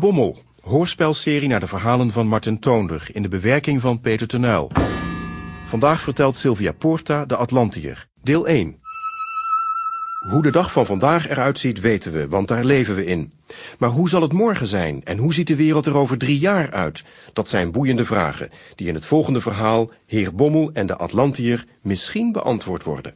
Bommel, hoorspelserie naar de verhalen van Martin Toonder in de bewerking van Peter Tenuil. Vandaag vertelt Sylvia Porta de Atlantiër, deel 1. Hoe de dag van vandaag eruit ziet weten we, want daar leven we in. Maar hoe zal het morgen zijn en hoe ziet de wereld er over drie jaar uit? Dat zijn boeiende vragen die in het volgende verhaal Heer Bommel en de Atlantiër misschien beantwoord worden.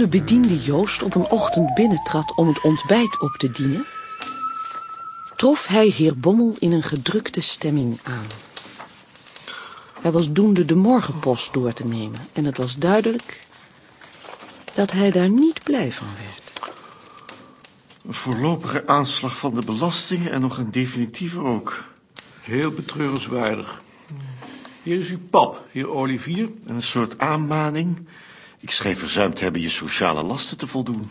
De bediende Joost op een ochtend binnentrad om het ontbijt op te dienen, trof hij heer Bommel in een gedrukte stemming aan. Hij was doende de morgenpost door te nemen en het was duidelijk dat hij daar niet blij van werd. Een voorlopige aanslag van de belastingen en nog een definitieve ook. Heel betreurenswaardig. Hier is uw pap, heer Olivier. En een soort aanmaning. Ik schijn verzuimd te hebben je sociale lasten te voldoen.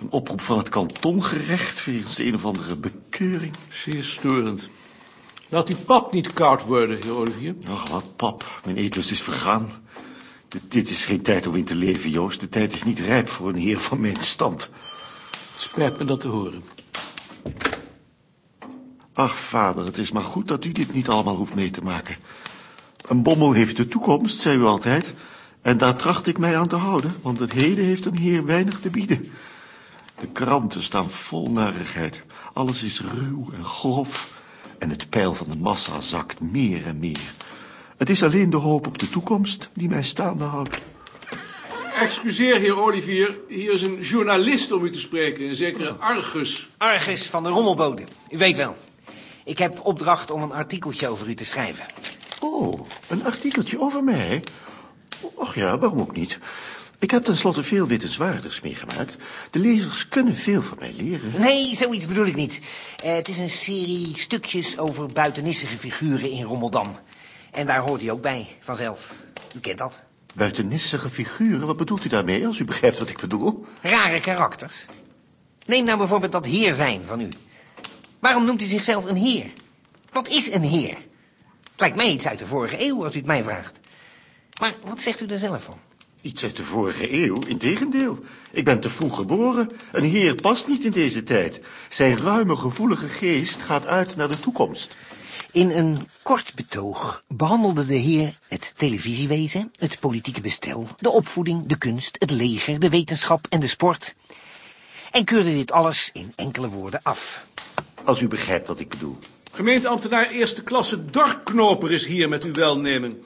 Een oproep van het kantongerecht wegens de een of andere bekeuring. Zeer storend. Laat uw pap niet koud worden, heer Olivier. Ach, wat pap, mijn eetlust is vergaan. D- dit is geen tijd om in te leven, Joost. De tijd is niet rijp voor een heer van mijn stand. Het spijt me dat te horen. Ach, vader, het is maar goed dat u dit niet allemaal hoeft mee te maken. Een bommel heeft de toekomst, zei u altijd. En daar tracht ik mij aan te houden, want het heden heeft een heer weinig te bieden. De kranten staan vol narigheid. Alles is ruw en grof. En het peil van de massa zakt meer en meer. Het is alleen de hoop op de toekomst die mij staande houdt. Excuseer, heer Olivier. Hier is een journalist om u te spreken, een zekere Argus. Argus van de Rommelbode. U weet wel. Ik heb opdracht om een artikeltje over u te schrijven. Oh, een artikeltje over mij? Och ja, waarom ook niet? Ik heb tenslotte veel wittenswaardigs meegemaakt. De lezers kunnen veel van mij leren. Nee, zoiets bedoel ik niet. Eh, het is een serie stukjes over buitenissige figuren in Rommeldam. En daar hoort u ook bij, vanzelf. U kent dat. Buitennissige figuren, wat bedoelt u daarmee, als u begrijpt wat ik bedoel? Rare karakters. Neem nou bijvoorbeeld dat heer zijn van u. Waarom noemt u zichzelf een heer? Wat is een heer? Het lijkt mij iets uit de vorige eeuw, als u het mij vraagt. Maar wat zegt u er zelf van? Iets uit de vorige eeuw, integendeel. Ik ben te vroeg geboren. Een heer past niet in deze tijd. Zijn ruime, gevoelige geest gaat uit naar de toekomst. In een kort betoog behandelde de heer het televisiewezen, het politieke bestel, de opvoeding, de kunst, het leger, de wetenschap en de sport. En keurde dit alles in enkele woorden af. Als u begrijpt wat ik bedoel. Gemeenteambtenaar eerste klasse Dorknoper is hier met uw welnemen.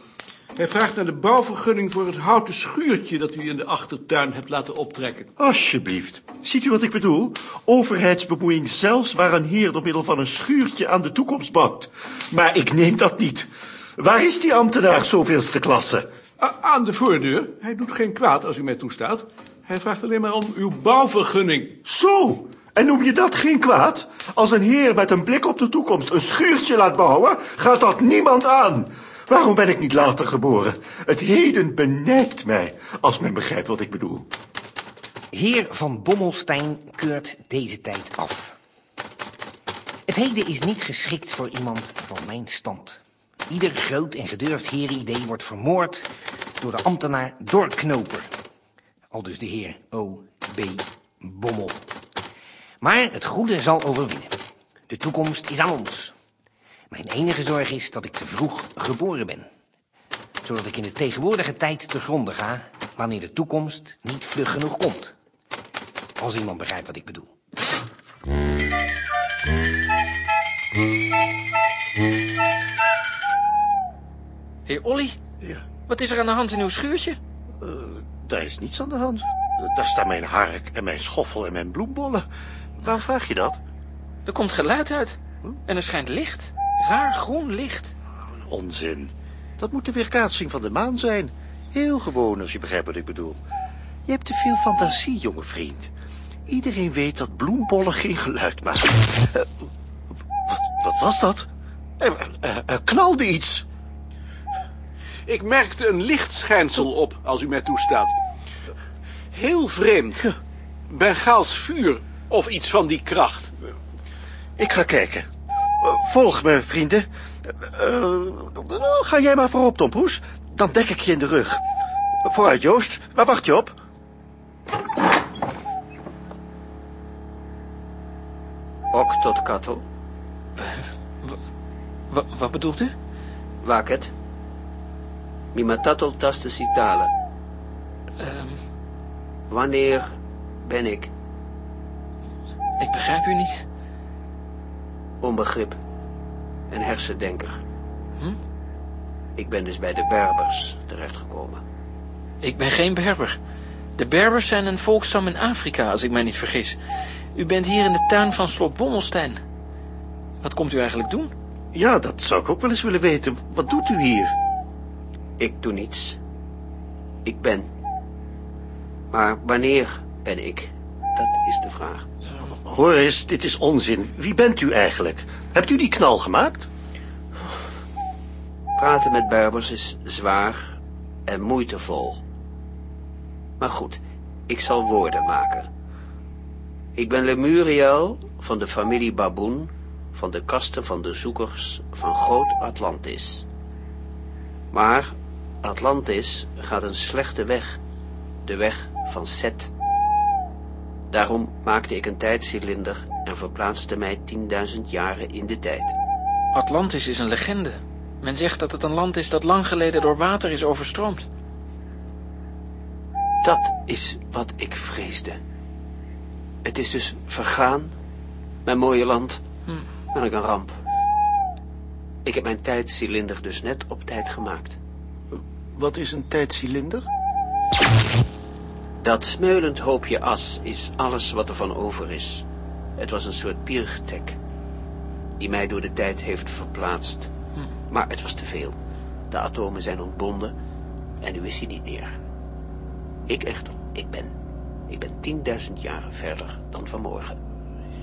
Hij vraagt naar de bouwvergunning voor het houten schuurtje dat u in de achtertuin hebt laten optrekken. Alsjeblieft. Ziet u wat ik bedoel? Overheidsbemoeiing zelfs waar een heer door middel van een schuurtje aan de toekomst bouwt. Maar ik neem dat niet. Waar is die ambtenaar zoveelste klasse? A- aan de voordeur. Hij doet geen kwaad als u mij toestaat. Hij vraagt alleen maar om uw bouwvergunning. Zo! En noem je dat geen kwaad? Als een heer met een blik op de toekomst een schuurtje laat bouwen, gaat dat niemand aan. Waarom ben ik niet later geboren? Het heden benijpt mij, als men begrijpt wat ik bedoel. Heer van Bommelstein keurt deze tijd af. Het heden is niet geschikt voor iemand van mijn stand. Ieder groot en gedurfd herenidee wordt vermoord door de ambtenaar Dorknoper. Al dus de heer O.B. Bommel. Maar het goede zal overwinnen. De toekomst is aan ons. Mijn enige zorg is dat ik te vroeg geboren ben. Zodat ik in de tegenwoordige tijd te gronden ga... wanneer de toekomst niet vlug genoeg komt. Als iemand begrijpt wat ik bedoel. Heer Olly, Ja, wat is er aan de hand in uw schuurtje? daar is niets aan de hand. Daar staan mijn hark en mijn schoffel en mijn bloembollen. Waarom vraag je dat? Er komt geluid uit. En er schijnt licht. Raar groen licht. Onzin. Dat moet de weerkaatsing van de maan zijn. Heel gewoon, als je begrijpt wat ik bedoel. Je hebt te veel fantasie, jonge vriend. Iedereen weet dat bloembollen geen geluid maken. Eh, wat, wat was dat? Er, er- er knalde iets. Ik merkte een lichtschijnsel op, als u mij toestaat. Heel vreemd. Bengaals vuur of iets van die kracht. Ik ga kijken. Volg me, vrienden. Eh, eh, ga jij maar voorop, Tompoes. Dan dek ik je in de rug. Vooruit, Joost. Waar wacht je op? Ok tot kattel. Wa- wat bedoelt u? Waket. Mimatatel taste citale. Ehm, Wanneer ben ik ik begrijp u niet. Onbegrip en hersendenker? Hm? Ik ben dus bij de Berbers terechtgekomen. Ik ben geen Berber. De Berbers zijn een volkstam in Afrika, als ik mij niet vergis. U bent hier in de tuin van slot Bommelstein. Wat komt u eigenlijk doen? Ja, dat zou ik ook wel eens willen weten. Wat doet u hier? Ik doe niets. Ik ben. Maar wanneer ben ik? Dat is de vraag. Hoor eens, dit is onzin. Wie bent u eigenlijk? Hebt u die knal gemaakt? Praten met Berbers is zwaar en moeitevol. Maar goed, ik zal woorden maken. Ik ben Lemuriel van de familie Baboon, van de kasten van de zoekers van Groot Atlantis. Maar Atlantis gaat een slechte weg, de weg van Set. Daarom maakte ik een tijdcilinder en verplaatste mij 10.000 jaren in de tijd. Atlantis is een legende. Men zegt dat het een land is dat lang geleden door water is overstroomd. Dat is wat ik vreesde. Het is dus vergaan, mijn mooie land, en ik een ramp. Ik heb mijn tijdcilinder dus net op tijd gemaakt. Wat is een tijdcilinder? Dat smeulend hoopje as is alles wat er van over is. Het was een soort piergtek, die mij door de tijd heeft verplaatst. Maar het was te veel. De atomen zijn ontbonden en nu is hij niet meer. Ik echter, ik ben. Ik ben 10.000 jaren verder dan vanmorgen.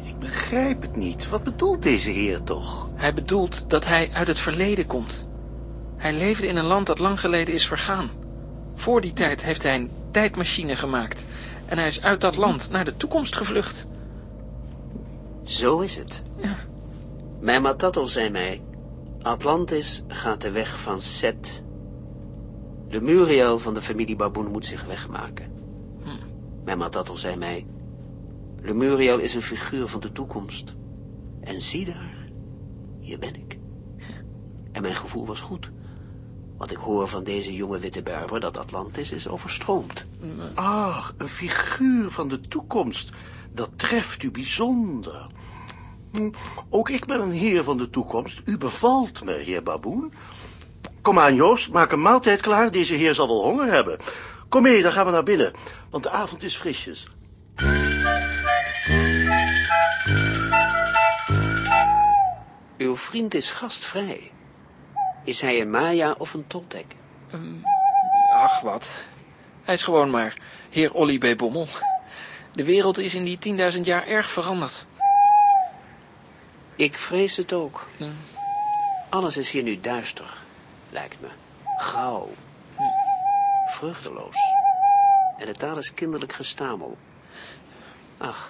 Ik begrijp het niet. Wat bedoelt deze heer toch? Hij bedoelt dat hij uit het verleden komt. Hij leefde in een land dat lang geleden is vergaan. Voor die tijd heeft hij een tijdmachine gemaakt. En hij is uit dat land naar de toekomst gevlucht. Zo is het. Ja. Mijn Matatel zei mij, Atlantis gaat de weg van Set. De Muriel van de familie Baboon moet zich wegmaken. Mijn Matatel zei mij, Lemuriel is een figuur van de toekomst. En zie daar, hier ben ik. En mijn gevoel was goed. Want ik hoor van deze jonge witte berber dat Atlantis is overstroomd. Ach, een figuur van de toekomst. Dat treft u bijzonder. Hm, Ook ik ben een heer van de toekomst. U bevalt me, heer Baboen. Kom aan, Joost, maak een maaltijd klaar. Deze heer zal wel honger hebben. Kom mee, dan gaan we naar binnen, want de avond is frisjes. Uw vriend is gastvrij. Is hij een Maya of een Toltek? Ach, wat. Hij is gewoon maar heer Olly B. Bommel. De wereld is in die 10.000 jaar erg veranderd. Ik vrees het ook. Ja. Alles is hier nu duister, lijkt me. Grauw. Vruchteloos. En de taal is kinderlijk gestamel. Ach,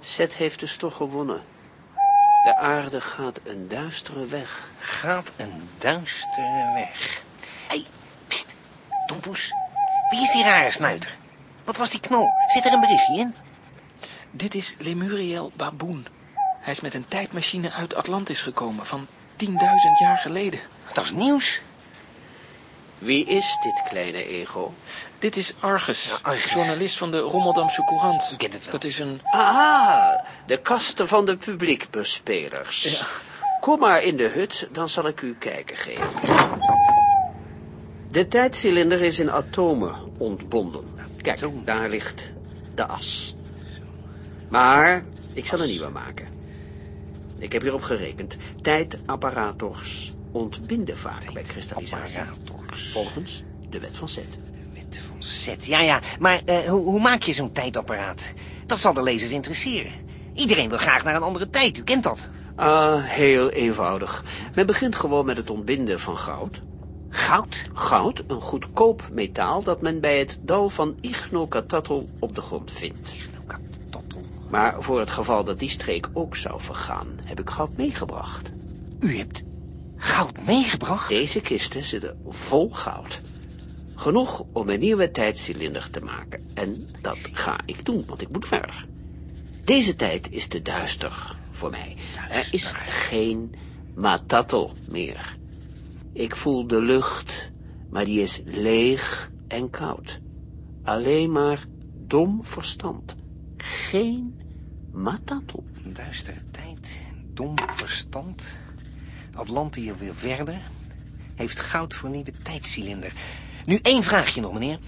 Zet heeft dus toch gewonnen. De aarde gaat een duistere weg. Gaat een duistere weg. Hé, hey, pst, Tompoes. Wie is die rare snuiter? Wat was die knol? Zit er een berichtje in? Dit is Lemuriel Baboon. Hij is met een tijdmachine uit Atlantis gekomen van 10.000 jaar geleden. Dat is nieuws. Wie is dit kleine ego? Dit is Argus, Ja, Argus. journalist van de Rommeldamse Courant. U kent het wel. Dat is een... Ah, de kasten van de publiekbespelers. Ja. Kom maar in de hut, dan zal ik u kijken geven. De tijdcilinder is in atomen ontbonden. Kijk, daar ligt de as. Maar ik zal een nieuwe maken. Ik heb hierop gerekend. Tijdapparators ontbinden vaak bij kristallisatie. Volgens de wet van Zet. Wet van zet. Ja, ja. Maar eh, hoe, hoe maak je zo'n tijdapparaat? Dat zal de lezers interesseren. Iedereen wil graag naar een andere tijd. U kent dat. Ah, heel eenvoudig. Men begint gewoon met het ontbinden van goud. Goud? Goud, een goedkoop metaal dat men bij het dal van Ignocatatl op de grond vindt. Maar voor het geval dat die streek ook zou vergaan, heb ik goud meegebracht. U hebt goud meegebracht? Deze kisten zitten vol goud. Genoeg om een nieuwe tijdcilinder te maken. En dat ga ik doen, want ik moet verder. Deze tijd is te duister voor mij. Er is geen matatl meer. Ik voel de lucht, maar die is leeg en koud. Alleen maar dom verstand. Geen matatl. Duistere tijd, dom verstand. Atlantië wil verder. Heeft goud voor nieuwe tijdcilinder. Nu één vraagje nog, meneer.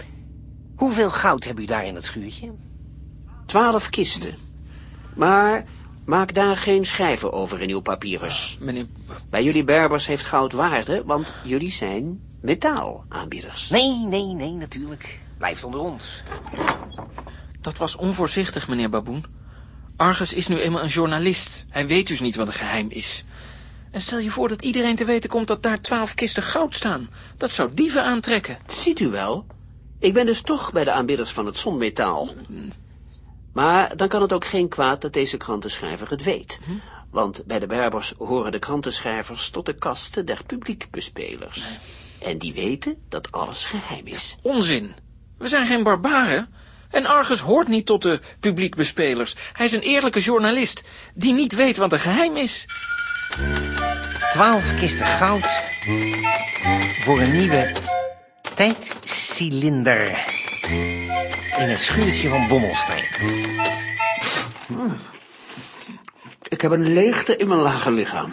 Hoeveel goud hebben u daar in het schuurtje? Twaalf kisten. Maar maak daar geen schrijven over in uw papyrus. Meneer, Bij jullie Berbers heeft goud waarde, want jullie zijn metaalaanbieders. Nee, nee, nee, natuurlijk. Blijft onder ons. dat was onvoorzichtig, meneer Baboen. Argus is nu eenmaal een journalist. Hij weet dus niet wat een geheim is. En stel je voor dat iedereen te weten komt dat daar twaalf kisten goud staan. Dat zou dieven aantrekken. Ziet u wel? Ik ben dus toch bij de aanbidders van het zonmetaal. Maar dan kan het ook geen kwaad dat deze krantenschrijver het weet. Want bij de Berbers horen de krantenschrijvers tot de kasten der publiekbespelers. En die weten dat alles geheim is. Onzin. We zijn geen barbaren. En Argus hoort niet tot de publiekbespelers. Hij is een eerlijke journalist die niet weet wat een geheim is. Twaalf kisten goud voor een nieuwe tijdcilinder in het schuurtje van Bommelstein. Ik heb een leegte in mijn lage lichaam.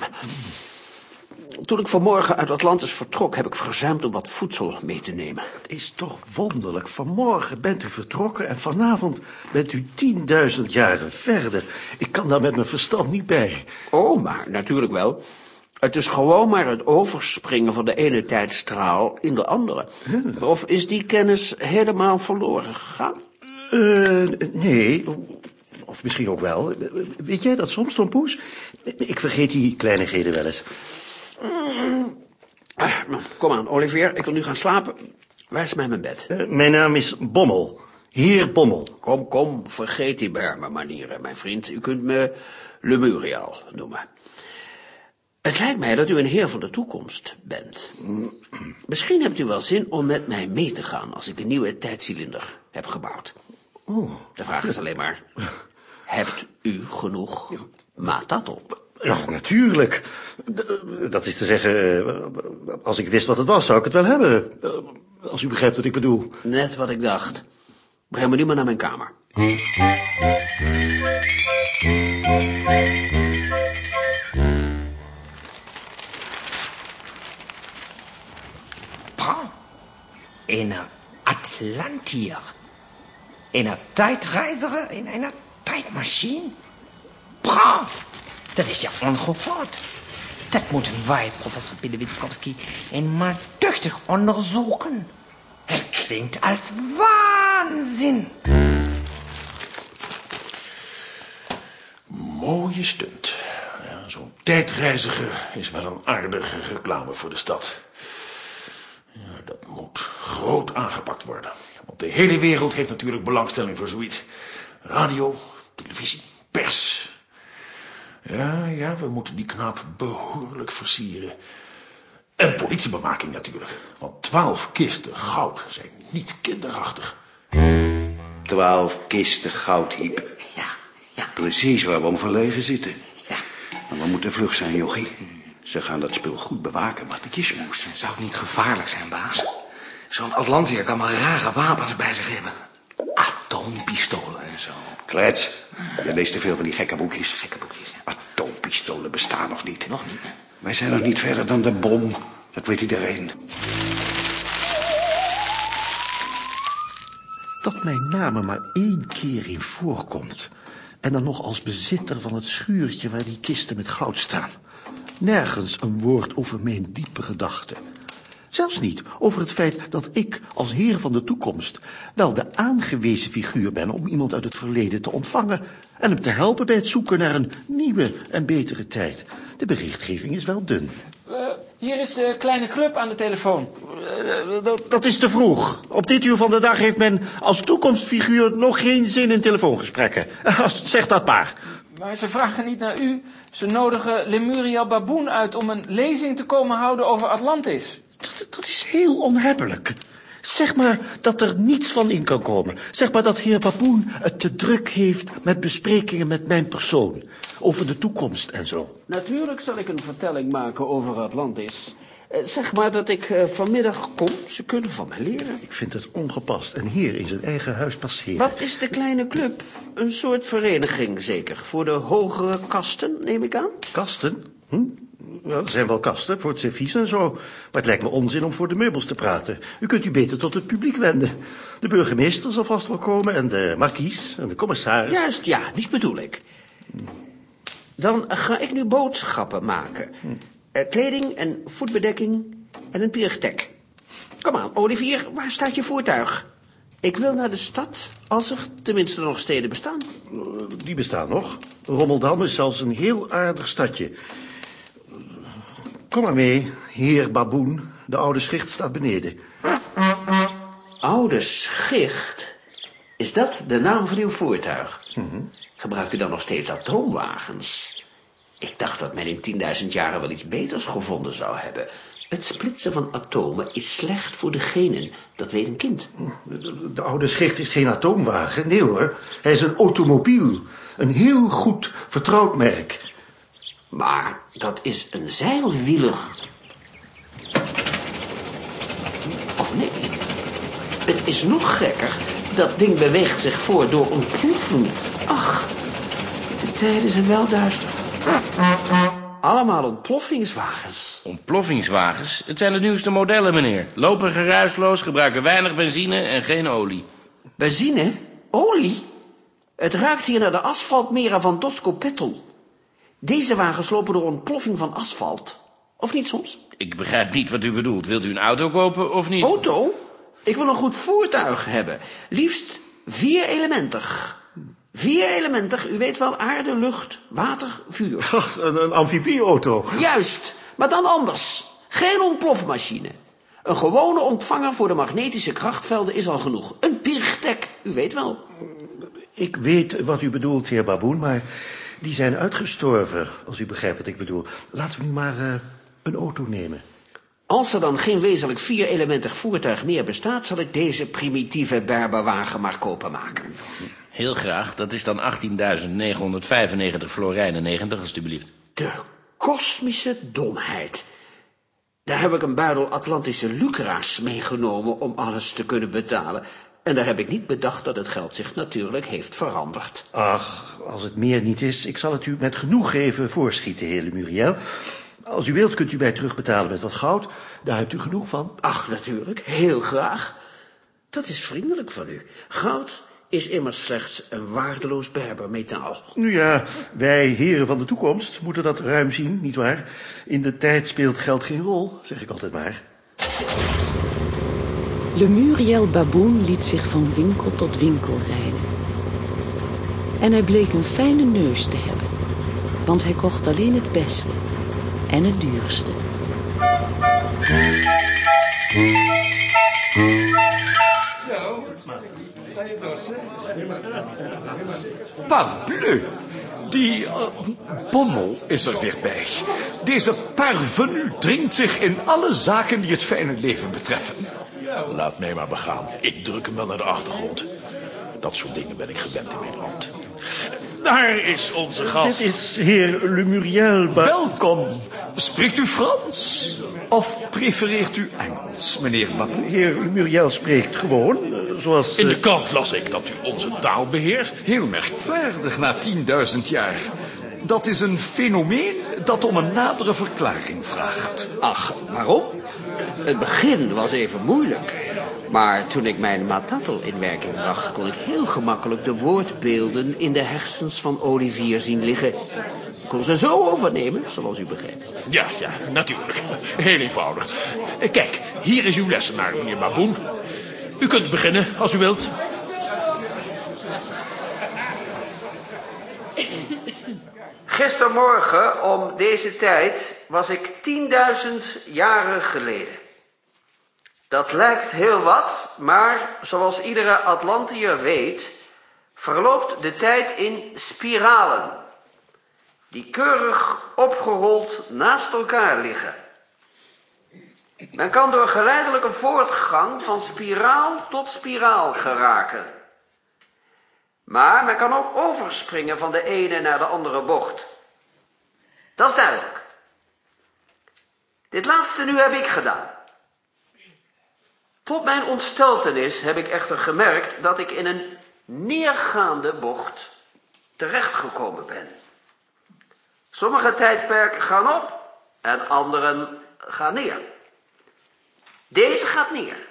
Toen ik vanmorgen uit Atlantis vertrok, heb ik verzuimd om wat voedsel mee te nemen. Het is toch wonderlijk. Vanmorgen bent u vertrokken en vanavond bent u tienduizend jaren verder. Ik kan daar met mijn verstand niet bij. Oh, maar natuurlijk wel. Het is gewoon maar het overspringen van de ene tijdstraal in de andere. Of is die kennis helemaal verloren gegaan? Eh, nee, of misschien ook wel. Weet jij dat soms, Tom Poes? Ik vergeet die kleinigheden wel eens. Kom aan, Olivier, ik wil nu gaan slapen. Waar is mij mijn bed? Eh, mijn naam is Bommel. Heer Bommel. Kom, kom, vergeet die Berme-manieren, mijn vriend. U kunt me Lemurial noemen. Het lijkt mij dat u een heer van de toekomst bent. Misschien hebt u wel zin om met mij mee te gaan als ik een nieuwe tijdcilinder heb gebouwd. De vraag is alleen maar, hebt u genoeg matatel? Ja, natuurlijk. Dat is te zeggen, eh, als ik wist wat het was, zou ik het wel hebben. Eh, Als u begrijpt wat ik bedoel. Net wat ik dacht. Breng me nu maar naar mijn kamer. Een Atlantier. Een tijdreiziger in een tijdmachine. Brav. Dat is ja ongehoord. Dat moeten wij, professor Pilewitzkowski, eenmaal duchtig onderzoeken. Het klinkt als waanzin. Mooie stunt. Ja, Zo'n tijdreiziger is wel een aardige reclame voor de stad. Ja, dat moet groot aangepakt worden. Want de hele wereld heeft natuurlijk belangstelling voor zoiets. Radio, televisie, pers. Ja, ja, we moeten die knaap behoorlijk versieren. En politiebewaking natuurlijk. Want twaalf kisten goud zijn niet kinderachtig. Twaalf kisten goudhiep. Ja, ja, Precies waar we om verlegen zitten. ja. Maar we moeten vlug zijn, jochie. Ze gaan dat spul goed bewaken, wat ik je smoes. Zou het niet gevaarlijk zijn, baas? Zo'n Atlantiër kan wel rare wapens bij zich hebben. Atoompistolen en zo. Klets, je leest te veel van die gekke boekjes. Gekke boekjes, ja. Atoompistolen bestaan nog niet. Nog niet? Wij zijn nog niet verder dan de bom. Dat weet iedereen. Dat mijn naam er maar één keer in voorkomt. En dan nog als bezitter van het schuurtje waar die kisten met goud staan. Nergens een woord over mijn diepe gedachten. Zelfs niet over het feit dat ik, als heer van de toekomst, wel de aangewezen figuur ben om iemand uit het verleden te ontvangen en hem te helpen bij het zoeken naar een nieuwe en betere tijd. De berichtgeving is wel dun. Hier is de kleine club aan de telefoon. Eh, dat, dat is te vroeg. Op dit uur van de dag heeft men als toekomstfiguur nog geen zin in telefoongesprekken. Zeg dat maar. Maar ze vragen niet naar u. Ze nodigen Lemuria Baboon uit om een lezing te komen houden over Atlantis. Dat, dat is heel onhebbelijk. Zeg maar dat er niets van in kan komen. Zeg maar dat heer Baboen het te druk heeft met besprekingen met mijn persoon. Over de toekomst en zo. Natuurlijk zal ik een vertelling maken over Atlantis. Eh, Zeg maar dat ik eh, vanmiddag kom. Ze kunnen van mij leren. Ik vind het ongepast en hier in zijn eigen huis passeren. Wat is de kleine club? Een soort vereniging zeker. Voor de hogere kasten, neem ik aan. Kasten? Hm? Ja, er zijn wel kasten voor het servies en zo. Maar het lijkt me onzin om voor de meubels te praten. U kunt u beter tot het publiek wenden. De burgemeester zal vast wel komen en de markies en de commissaris. Juist, ja, die bedoel ik. Dan ga ik nu boodschappen maken. Eh, kleding en voetbedekking en een pierstek. Kom aan, Olivier, waar staat je voertuig? Ik wil naar de stad, als er tenminste nog steden bestaan. Die bestaan nog. Rommeldam is zelfs een heel aardig stadje. Kom maar mee, heer Baboen. De oude schicht staat beneden. Oude schicht? Is dat de naam van uw voertuig? Gebruikt u dan nog steeds atoomwagens? Ik dacht dat men in 10.000 jaren wel iets beters gevonden zou hebben. Het splitsen van atomen is slecht voor de genen. Dat weet een kind. De, de oude schicht is geen atoomwagen. Nee hoor, hij is een automobiel. Een heel goed vertrouwd merk. Maar dat is een zeilwieler. Of nee? Het is nog gekker. Dat ding beweegt zich voor door ontploffen. Ach, de tijden zijn wel duister. Allemaal ontploffingswagens. Ontploffingswagens? Het zijn de nieuwste modellen, meneer. Lopen geruisloos, gebruiken weinig benzine en geen olie. Benzine? Olie? Het ruikt hier naar de asfaltmeren van Dosco Petrol. Deze wagens lopen door ontploffing van asfalt. Of niet soms? Ik begrijp niet wat u bedoelt. Wilt u een auto kopen of niet? Auto? Ik wil een goed voertuig hebben. Liefst vier elementig. Vier elementig, u weet wel, aarde, lucht, water, vuur. Ach, een, een amfibieauto. Juist, maar dan anders. Geen ontplofmachine. Een gewone ontvanger voor de magnetische krachtvelden is al genoeg. Een pirchtek, u weet wel. Ik weet wat u bedoelt, heer Baboen, maar die zijn uitgestorven, als u begrijpt wat ik bedoel. Laten we nu maar eh, een auto nemen. Als er dan geen wezenlijk vier-elementig voertuig meer bestaat... zal ik deze primitieve berberwagen maar kopen maken. Heel graag. Dat is dan 18.995 florijnen 90, alstublieft. De kosmische domheid. Daar heb ik een buidel Atlantische lucra's meegenomen om alles te kunnen betalen. En daar heb ik niet bedacht dat het geld zich natuurlijk heeft veranderd. Ach, als het meer niet is, ik zal het u met genoeg geven voorschieten, heer Le Muriel. Als u wilt, kunt u mij terugbetalen met wat goud. Daar hebt u genoeg van. Ach, natuurlijk, heel graag. Dat is vriendelijk van u. Goud is immers slechts een waardeloos berbermetaal. Nu ja, wij heren van de toekomst moeten dat ruim zien, nietwaar? In de tijd speelt geld geen rol, zeg ik altijd maar. Lemuriel Baboon liet zich van winkel tot winkel rijden. En hij bleek een fijne neus te hebben, want hij kocht alleen het beste en het duurste. Parbleu, die eh, bommel is er weer bij. Deze parvenu dringt zich in alle zaken die het fijne leven betreffen. Laat mij maar begaan. Ik druk hem wel naar de achtergrond. Dat soort dingen ben ik gewend in mijn land. Daar is onze gast. Dit is heer Le Muriel Ba... Welkom. Spreekt u Frans? Of prefereert u Engels, meneer Baboe? Heer Le Muriel spreekt gewoon, zoals... In de eh, krant las ik dat u onze taal beheerst. Heel merkwaardig na 10.000 jaar. Dat is een fenomeen dat om een nadere verklaring vraagt. Ach, waarom? Het begin was even moeilijk. Maar toen ik mijn matattel in werking bracht... kon ik heel gemakkelijk de woordbeelden in de hersens van Olivier zien liggen. Ik kon ze zo overnemen, zoals u begrijpt. Ja, ja, natuurlijk. Heel eenvoudig. Kijk, hier is uw lessenaar, meneer Baboen. U kunt beginnen, als u wilt. Gistermorgen om deze tijd was ik 10.000 jaren geleden. Dat lijkt heel wat, maar zoals iedere Atlantiër weet, verloopt de tijd in spiralen, die keurig opgerold naast elkaar liggen. Men kan door geleidelijke voortgang van spiraal tot spiraal geraken. Maar men kan ook overspringen van de ene naar de andere bocht. Dat is duidelijk. Dit laatste nu heb ik gedaan. Tot mijn ontsteltenis heb ik echter gemerkt dat ik in een neergaande bocht terechtgekomen ben. Sommige tijdperken gaan op en anderen gaan neer. Deze gaat neer.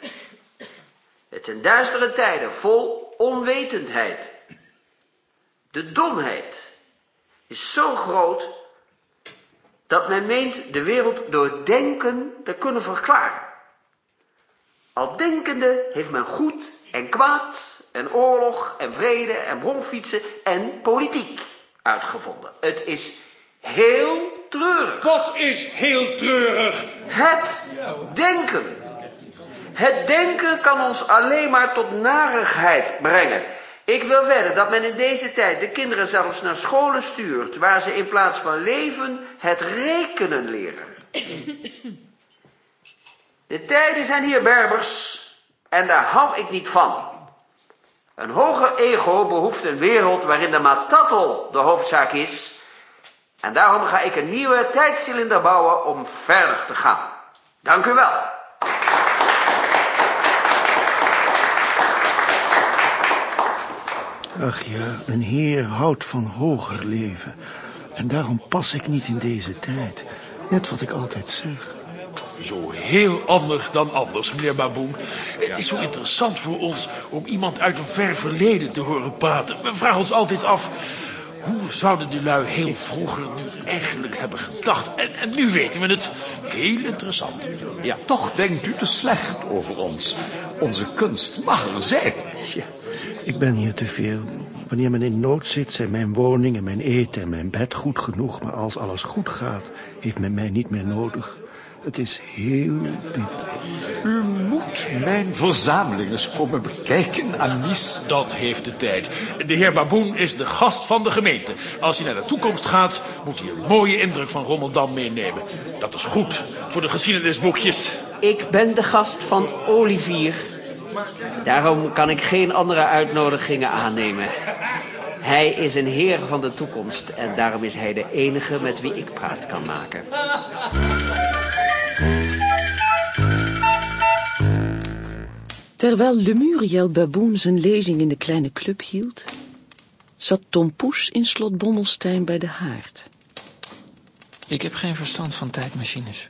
Het zijn duistere tijden vol onwetendheid. De domheid is zo groot dat men meent de wereld door denken te kunnen verklaren. Al denkende heeft men goed en kwaad en oorlog en vrede en bronfietsen en politiek uitgevonden. Het is heel treurig. Wat is heel treurig? Het denken. Het denken kan ons alleen maar tot narigheid brengen. Ik wil wedden dat men in deze tijd de kinderen zelfs naar scholen stuurt... waar ze in plaats van leven het rekenen leren. De tijden zijn hier berbers en daar hou ik niet van. Een hoger ego behoeft een wereld waarin de matattel de hoofdzaak is... en daarom ga ik een nieuwe tijdcilinder bouwen om verder te gaan. Dank u wel. Ach ja, een heer houdt van hoger leven. En daarom pas ik niet in deze tijd. Net wat ik altijd zeg. Zo heel anders dan anders, meneer Baboen. Het is zo interessant voor ons om iemand uit een ver verleden te horen praten. We vragen ons altijd af... hoe zouden de lui heel vroeger nu eigenlijk hebben gedacht? En, en nu weten we het. Heel interessant. Ja, toch denkt u te slecht over ons. Onze kunst mag er zijn. Ja, ik ben hier te veel. Wanneer men in nood zit, zijn mijn woning en mijn eten en mijn bed goed genoeg. Maar als alles goed gaat, heeft men mij niet meer nodig. Het is heel bitter. U moet mijn verzameling eens komen bekijken, Anis. Dat heeft de tijd. De heer Baboen is de gast van de gemeente. Als hij naar de toekomst gaat, moet hij een mooie indruk van Rommeldam meenemen. Dat is goed voor de geschiedenisboekjes. Ik ben de gast van Olivier. Daarom kan ik geen andere uitnodigingen aannemen. Hij is een heer van de toekomst en daarom is hij de enige met wie ik praat kan maken. Terwijl Lemuriel Baboen zijn lezing in de kleine club hield, zat Tom Poes in slot Bommelstein bij de haard. Ik heb geen verstand van tijdmachines.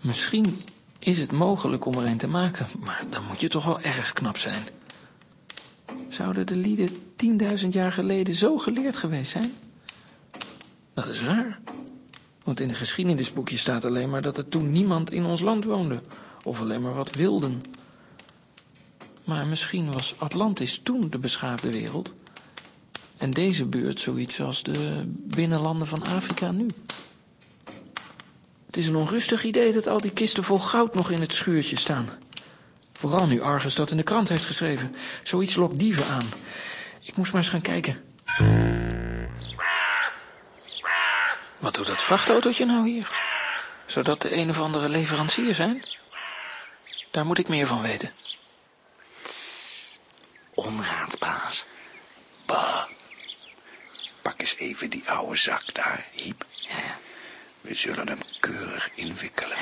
Misschien is het mogelijk om er een te maken, maar dan moet je toch wel erg knap zijn. Zouden de lieden 10.000 jaar geleden zo geleerd geweest zijn? Dat is raar. Want in de geschiedenisboekje staat alleen maar dat er toen niemand in ons land woonde. Of alleen maar wat wilden. Maar misschien was Atlantis toen de beschaafde wereld. En deze buurt zoiets als de binnenlanden van Afrika nu. Het is een onrustig idee dat al die kisten vol goud nog in het schuurtje staan. Vooral nu Argus dat in de krant heeft geschreven. Zoiets lokt dieven aan. Ik moest maar eens gaan kijken. Wat doet dat vrachtautootje nou hier? Zou dat de een of andere leverancier zijn? Daar moet ik meer van weten. Onraadbaas. Bah. Pak eens even die oude zak daar, Hiep. We zullen hem keurig inwikkelen.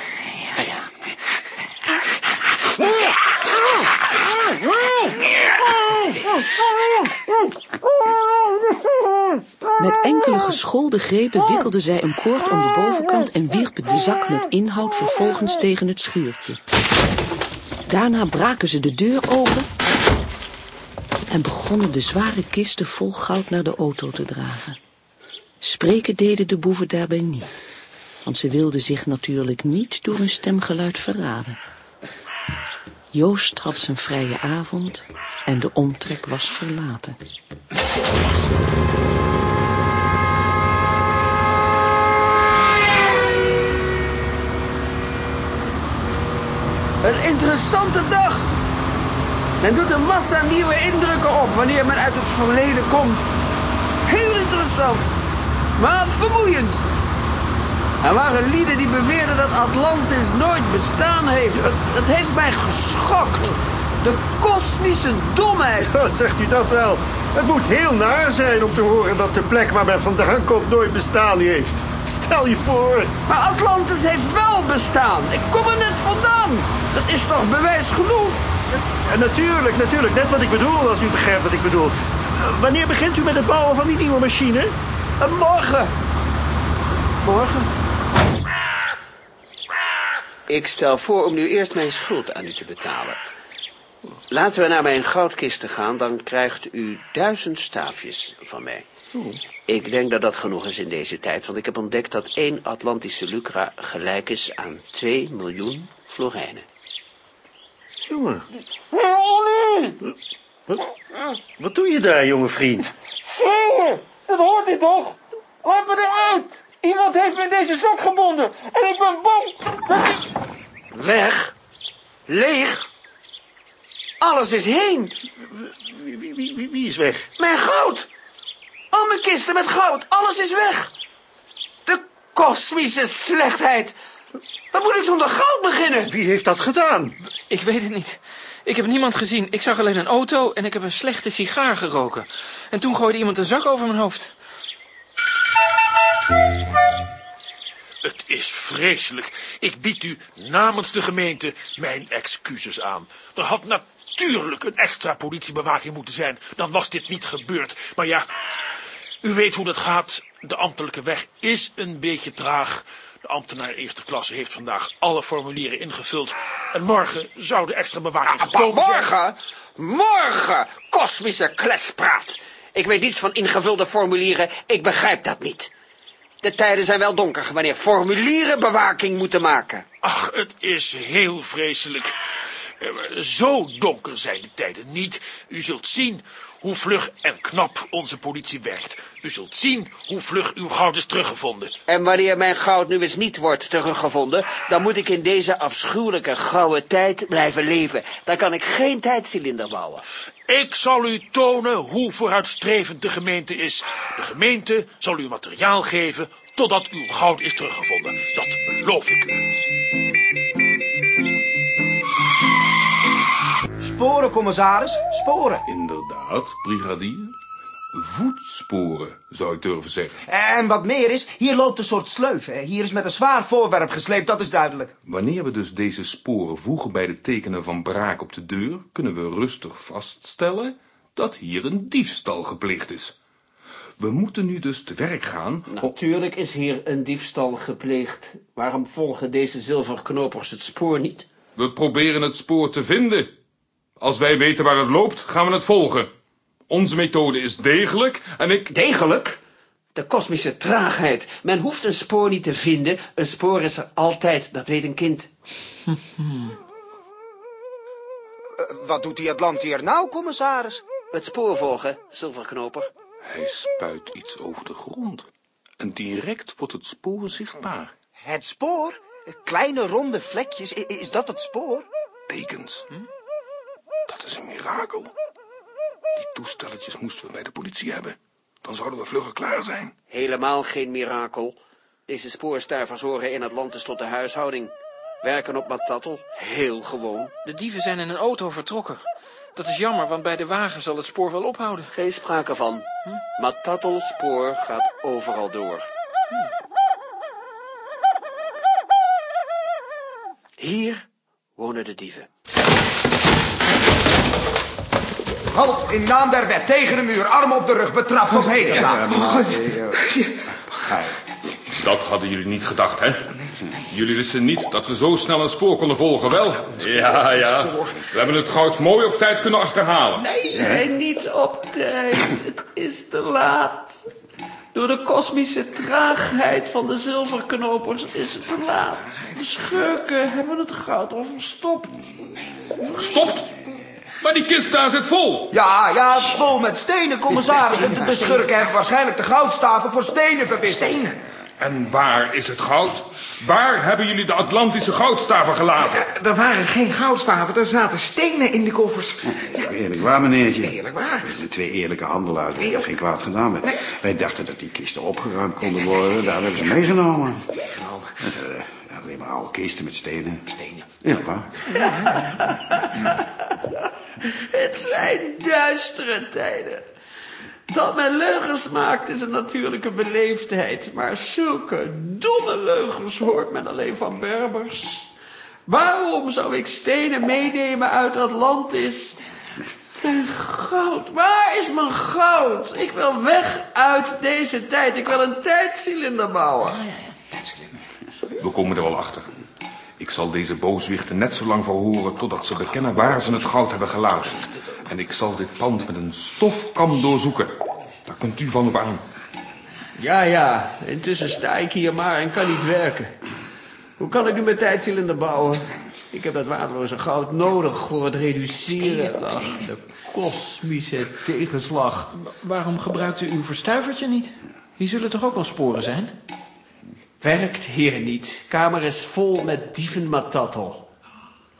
Met enkele geschoolde grepen wikkelde zij een koord om de bovenkant en wierp de zak met inhoud vervolgens tegen het schuurtje. Daarna braken ze de deur open en begonnen de zware kisten vol goud naar de auto te dragen. Spreken deden de boeven daarbij niet, want ze wilde zich natuurlijk niet door hun stemgeluid verraden. Joost had zijn vrije avond en de omtrek was verlaten. Een interessante dag. Men doet een massa nieuwe indrukken op wanneer men uit het verleden komt. Heel interessant, maar vermoeiend. Er waren lieden die beweerden dat Atlantis nooit bestaan heeft. Dat, dat heeft mij geschokt. De kosmische domheid. Dat zegt u dat wel. Het moet heel naar zijn om te horen dat de plek waar men vandaan komt nooit bestaan heeft. Stel je voor. Maar Atlantis heeft wel bestaan. Ik kom er net vandaan. Dat is toch bewijs genoeg? En natuurlijk, natuurlijk. Net wat ik bedoel, als u begrijpt wat ik bedoel. Wanneer begint u met het bouwen van die nieuwe machine? Uh, morgen. Morgen. Ik stel voor om nu eerst mijn schuld aan u te betalen. Laten we naar mijn goudkisten gaan, dan krijgt u duizend staafjes van mij. Ik denk dat dat genoeg is in deze tijd, want ik heb ontdekt dat één Atlantische lucra gelijk is aan 2 miljoen florijnen. Jongen. Wat, wat doe je daar, jonge vriend? Schreeuwen! Dat hoort u toch? Laat me eruit! Iemand heeft me in deze zak gebonden en ik ben bang dat ik... Weg? Leeg? Alles is heen. Wie, wie, wie, wie is weg? Mijn goud! Al mijn kisten met goud, alles is weg. De kosmische slechtheid. Wat moet ik zonder goud beginnen? Wie heeft dat gedaan? Ik weet het niet. Ik heb niemand gezien. Ik zag alleen een auto en ik heb een slechte sigaar geroken. En toen gooide iemand een zak over mijn hoofd. Het is vreselijk. Ik bied u namens de gemeente mijn excuses aan. Er had natuurlijk een extra politiebewaking moeten zijn. Dan was dit niet gebeurd. Maar ja, u weet hoe dat gaat. De ambtelijke weg is een beetje traag. De ambtenaar eerste klasse heeft vandaag alle formulieren ingevuld. En morgen zou de extra bewaking Maar gekomen zijn. morgen? Morgen! Kosmische kletspraat. Ik weet niets van ingevulde formulieren. Ik begrijp dat niet. De tijden zijn wel donker wanneer formulieren bewaking moeten maken. Ach, het is heel vreselijk. Eh, Zo donker zijn de tijden niet. U zult zien hoe vlug en knap onze politie werkt. U zult zien hoe vlug uw goud is teruggevonden. En wanneer mijn goud nu eens niet wordt teruggevonden, dan moet ik in deze afschuwelijke gouden tijd blijven leven. Dan kan ik geen tijdcilinder bouwen. Ik zal u tonen hoe vooruitstrevend de gemeente is. De gemeente zal u materiaal geven totdat uw goud is teruggevonden. Dat beloof ik u. Sporen, commissaris, sporen. Inderdaad, brigadier. Voetsporen, zou ik durven zeggen. En wat meer is, hier loopt een soort sleuf. hè. Hier is met een zwaar voorwerp gesleept, dat is duidelijk. Wanneer we dus deze sporen voegen bij de tekenen van braak op de deur, kunnen we rustig vaststellen dat hier een diefstal gepleegd is. We moeten nu dus te werk gaan. Natuurlijk is hier een diefstal gepleegd. Waarom volgen deze zilverknopers het spoor niet? We proberen het spoor te vinden. Als wij weten waar het loopt, gaan we het volgen. Onze methode is degelijk en ik... Degelijk? De kosmische traagheid. Men hoeft een spoor niet te vinden. Een spoor is er altijd, dat weet een kind. wat doet die Atlantier nou, commissaris? Het spoor volgen, zilverknoper. Hij spuit iets over de grond. En direct wordt het spoor zichtbaar. Het spoor? Kleine ronde vlekjes, is dat het spoor? Tekens. Dat is een mirakel. Die toestelletjes moesten we bij de politie hebben. Dan zouden we vlugger klaar zijn. Helemaal geen mirakel. Deze spoorstuivers horen in Atlantis tot de huishouding. Werken op Matattel, heel gewoon. De dieven zijn in een auto vertrokken. Dat is jammer, want bij de wagen zal het spoor wel ophouden. Geen sprake van. Matattel spoor gaat overal door. Hier wonen de dieven. Halt, in naam der wet, tegen de muur, arm op de rug, betrapt tot heden laat. Dat hadden jullie niet gedacht, hè? Jullie wisten niet dat we zo snel een spoor konden volgen, wel? Ja, ja. We hebben het goud mooi op tijd kunnen achterhalen. Nee, niet op tijd. Het is te laat. Door de kosmische traagheid van de zilverknopers is het te laat. De schurken hebben het goud al verstopt. Verstopt? Maar die kist daar zit vol. Ja, ja, vol met stenen, commissaris. De, de schurken hebben waarschijnlijk de goudstaven voor stenen verwisseld. Stenen? En waar is het goud? Waar hebben jullie de Atlantische goudstaven gelaten? Er waren geen goudstaven, er zaten stenen in de koffers. Eerlijk waar, meneertje. Eerlijk waar. De twee eerlijke handelaars hebben geen kwaad gedaan. Wij dachten dat die kisten opgeruimd konden worden. Daar hebben ze meegenomen. Meegenomen? Uh, alleen maar oude kisten met stenen. Stenen. Eerlijk waar. Het zijn duistere tijden. Dat men leugens maakt is een natuurlijke beleefdheid. Maar zulke domme leugens hoort men alleen van Berbers. Waarom zou ik stenen meenemen uit Atlantis? Mijn goud, waar is mijn goud? Ik wil weg uit deze tijd. Ik wil een tijdcilinder bouwen. We komen er wel achter. Ik zal deze booswichten net zo lang verhoren totdat ze bekennen waar ze het goud hebben geluisterd. En ik zal dit pand met een stofkam doorzoeken. Daar kunt u van op aan. Ja, ja. Intussen sta ik hier maar en kan niet werken. Hoe kan ik nu mijn tijdcilinder bouwen? Ik heb dat waardeloze goud nodig voor het reduceren. Ach, de kosmische tegenslag. Waarom gebruikt u uw verstuivertje niet? Hier zullen toch ook wel sporen zijn? Werkt hier niet. Kamer is vol met dievenmatattel.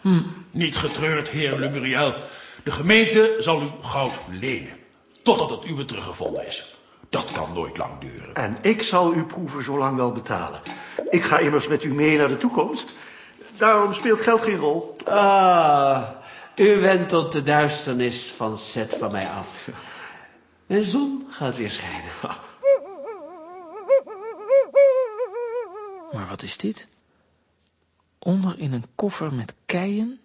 Hm. Niet getreurd, heer Lemuriel. De gemeente zal u goud lenen. Totdat het uwe teruggevonden is. Dat kan nooit lang duren. En ik zal uw proeven zo lang wel betalen. Ik ga immers met u mee naar de toekomst. Daarom speelt geld geen rol. Ah, u wendt tot de duisternis van Zet van mij af. De zon gaat weer schijnen. Maar wat is dit? Onder in een koffer met keien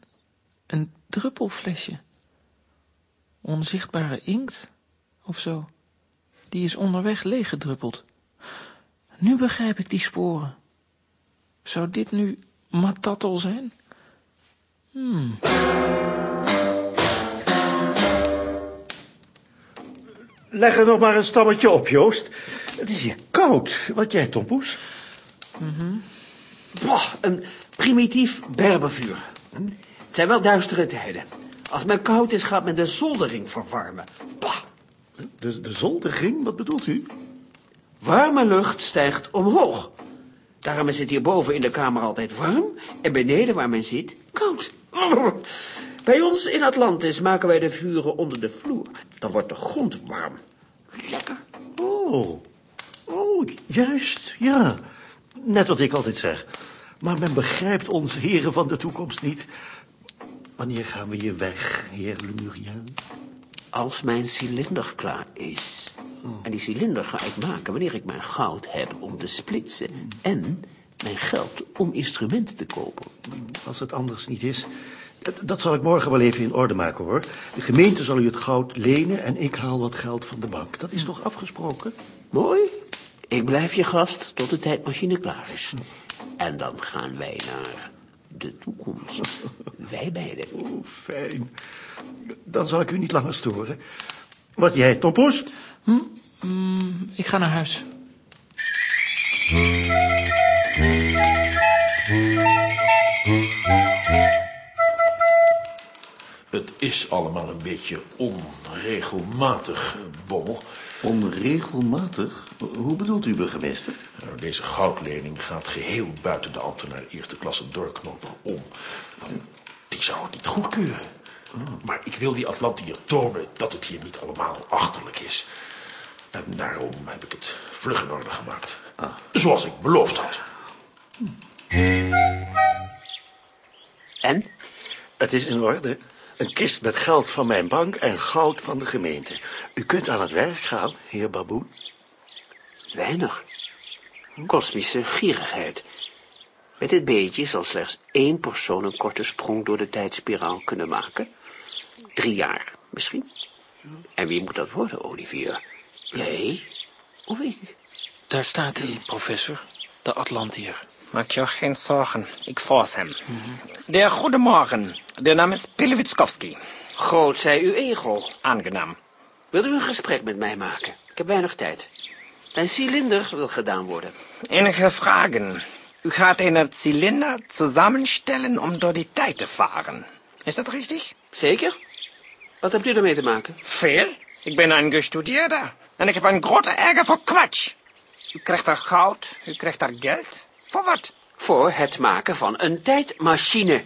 een druppelflesje. Onzichtbare inkt of zo. Die is onderweg leeggedruppeld. Nu begrijp ik die sporen. Zou dit nu matattel zijn? Hmm. Leg er nog maar een stammetje op, Joost. Het is hier koud. Wat jij, Tompoes? Mm Boah, een primitief berbervuur. Het zijn wel duistere tijden. Als men koud is, gaat men de zoldering verwarmen. Bah. De, de zoldering? Wat bedoelt u? Warme lucht stijgt omhoog. Daarom is het hierboven in de kamer altijd warm... en beneden waar men zit, koud. Bij ons in Atlantis maken wij de vuren onder de vloer. Dan wordt de grond warm. Lekker. Oh, oh, juist, ja. Net wat ik altijd zeg. Maar men begrijpt ons heren van de toekomst niet. Wanneer gaan we hier weg, heer Lemuriel? Als mijn cilinder klaar is. En die cilinder ga ik maken wanneer ik mijn goud heb om te splitsen. En mijn geld om instrumenten te kopen. Als het anders niet is, dat zal ik morgen wel even in orde maken, hoor. De gemeente zal u het goud lenen en ik haal wat geld van de bank. Dat is toch afgesproken? Mooi. Ik blijf je gast tot de tijdmachine klaar is. En dan gaan wij naar de toekomst. wij beiden. Oh, fijn. Dan zal ik u niet langer storen. Wat jij, Tompoes? Hm? Mm, ik ga naar huis. Het is allemaal een beetje onregelmatig, Bommel. Onregelmatig? Hoe bedoelt u, burgemeester? Nou, deze goudlening gaat geheel buiten de ambtenaar eerste klasse doorknopen om. Die zou het niet goedkeuren. Maar ik wil die Atlantiër tonen dat het hier niet allemaal achterlijk is. En daarom heb ik het vlug in orde gemaakt. Zoals ik beloofd had. En? Het is in orde. Een kist met geld van mijn bank en goud van de gemeente. U kunt aan het werk gaan, heer Baboen. Weinig. Kosmische gierigheid. Met dit beetje zal slechts één persoon een korte sprong door de tijdspiraal kunnen maken. Drie jaar, misschien. En wie moet dat worden, Olivier? Jij of ik? Daar staat hij, professor. De Atlantier. Maak je geen zorgen. Ik volg hem. De goedemorgen. De naam is Pilewitskowski. Groot zij uw ego. Aangenaam. Wilt u een gesprek met mij maken? Ik heb weinig tijd. Mijn cilinder wil gedaan worden. Enige vragen. U gaat een cilinder samenstellen om door die tijd te varen. Is dat richtig? Zeker. Wat hebt u ermee te maken? Veel. Ik ben een gestudeerde. En ik heb een grote erger voor kwatsch. U krijgt daar goud, u krijgt daar geld. Voor wat? Voor het maken van een tijdmachine.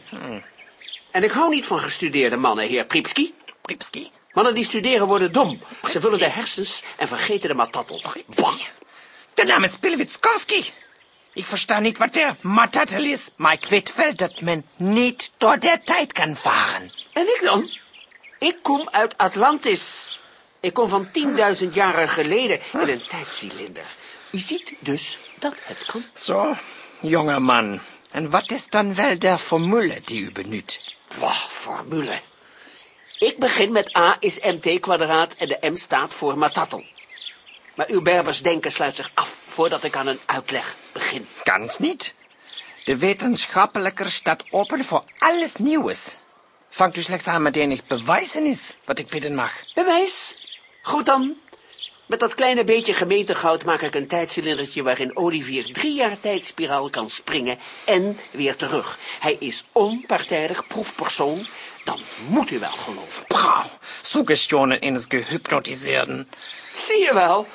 En ik hou niet van gestudeerde mannen, heer Pripski. Pripski? Mannen die studeren worden dom. Ze vullen de hersens en vergeten de matattel. De naam is Pilwitskowski. Ik versta niet wat der matattel is, maar ik weet wel dat men niet door de tijd kan varen. En ik dan? Ik kom uit Atlantis. Ik kom van 10.000 jaren geleden in een tijdcilinder. U ziet dus dat het kan. Zo, jonge man. En wat is dan wel de formule die u benut? Wah, formule. Ik begin met A is mt kwadraat en de m staat voor matattel. Maar uw Berbers denken sluit zich af voordat ik aan een uitleg begin. Kans niet. De wetenschappelijker staat open voor alles nieuws. Vangt u slechts aan met enig bewijzen is, wat ik bidden mag. Bewijs? Goed dan. Met dat kleine beetje gemeentegoud maak ik een tijdcilindertje waarin Olivier drie jaar tijdspiraal kan springen en weer terug. Hij is onpartijdig proefpersoon. Dan moet u wel geloven. Pauw, suggestionen in het gehypnotiseerden. Zie je wel,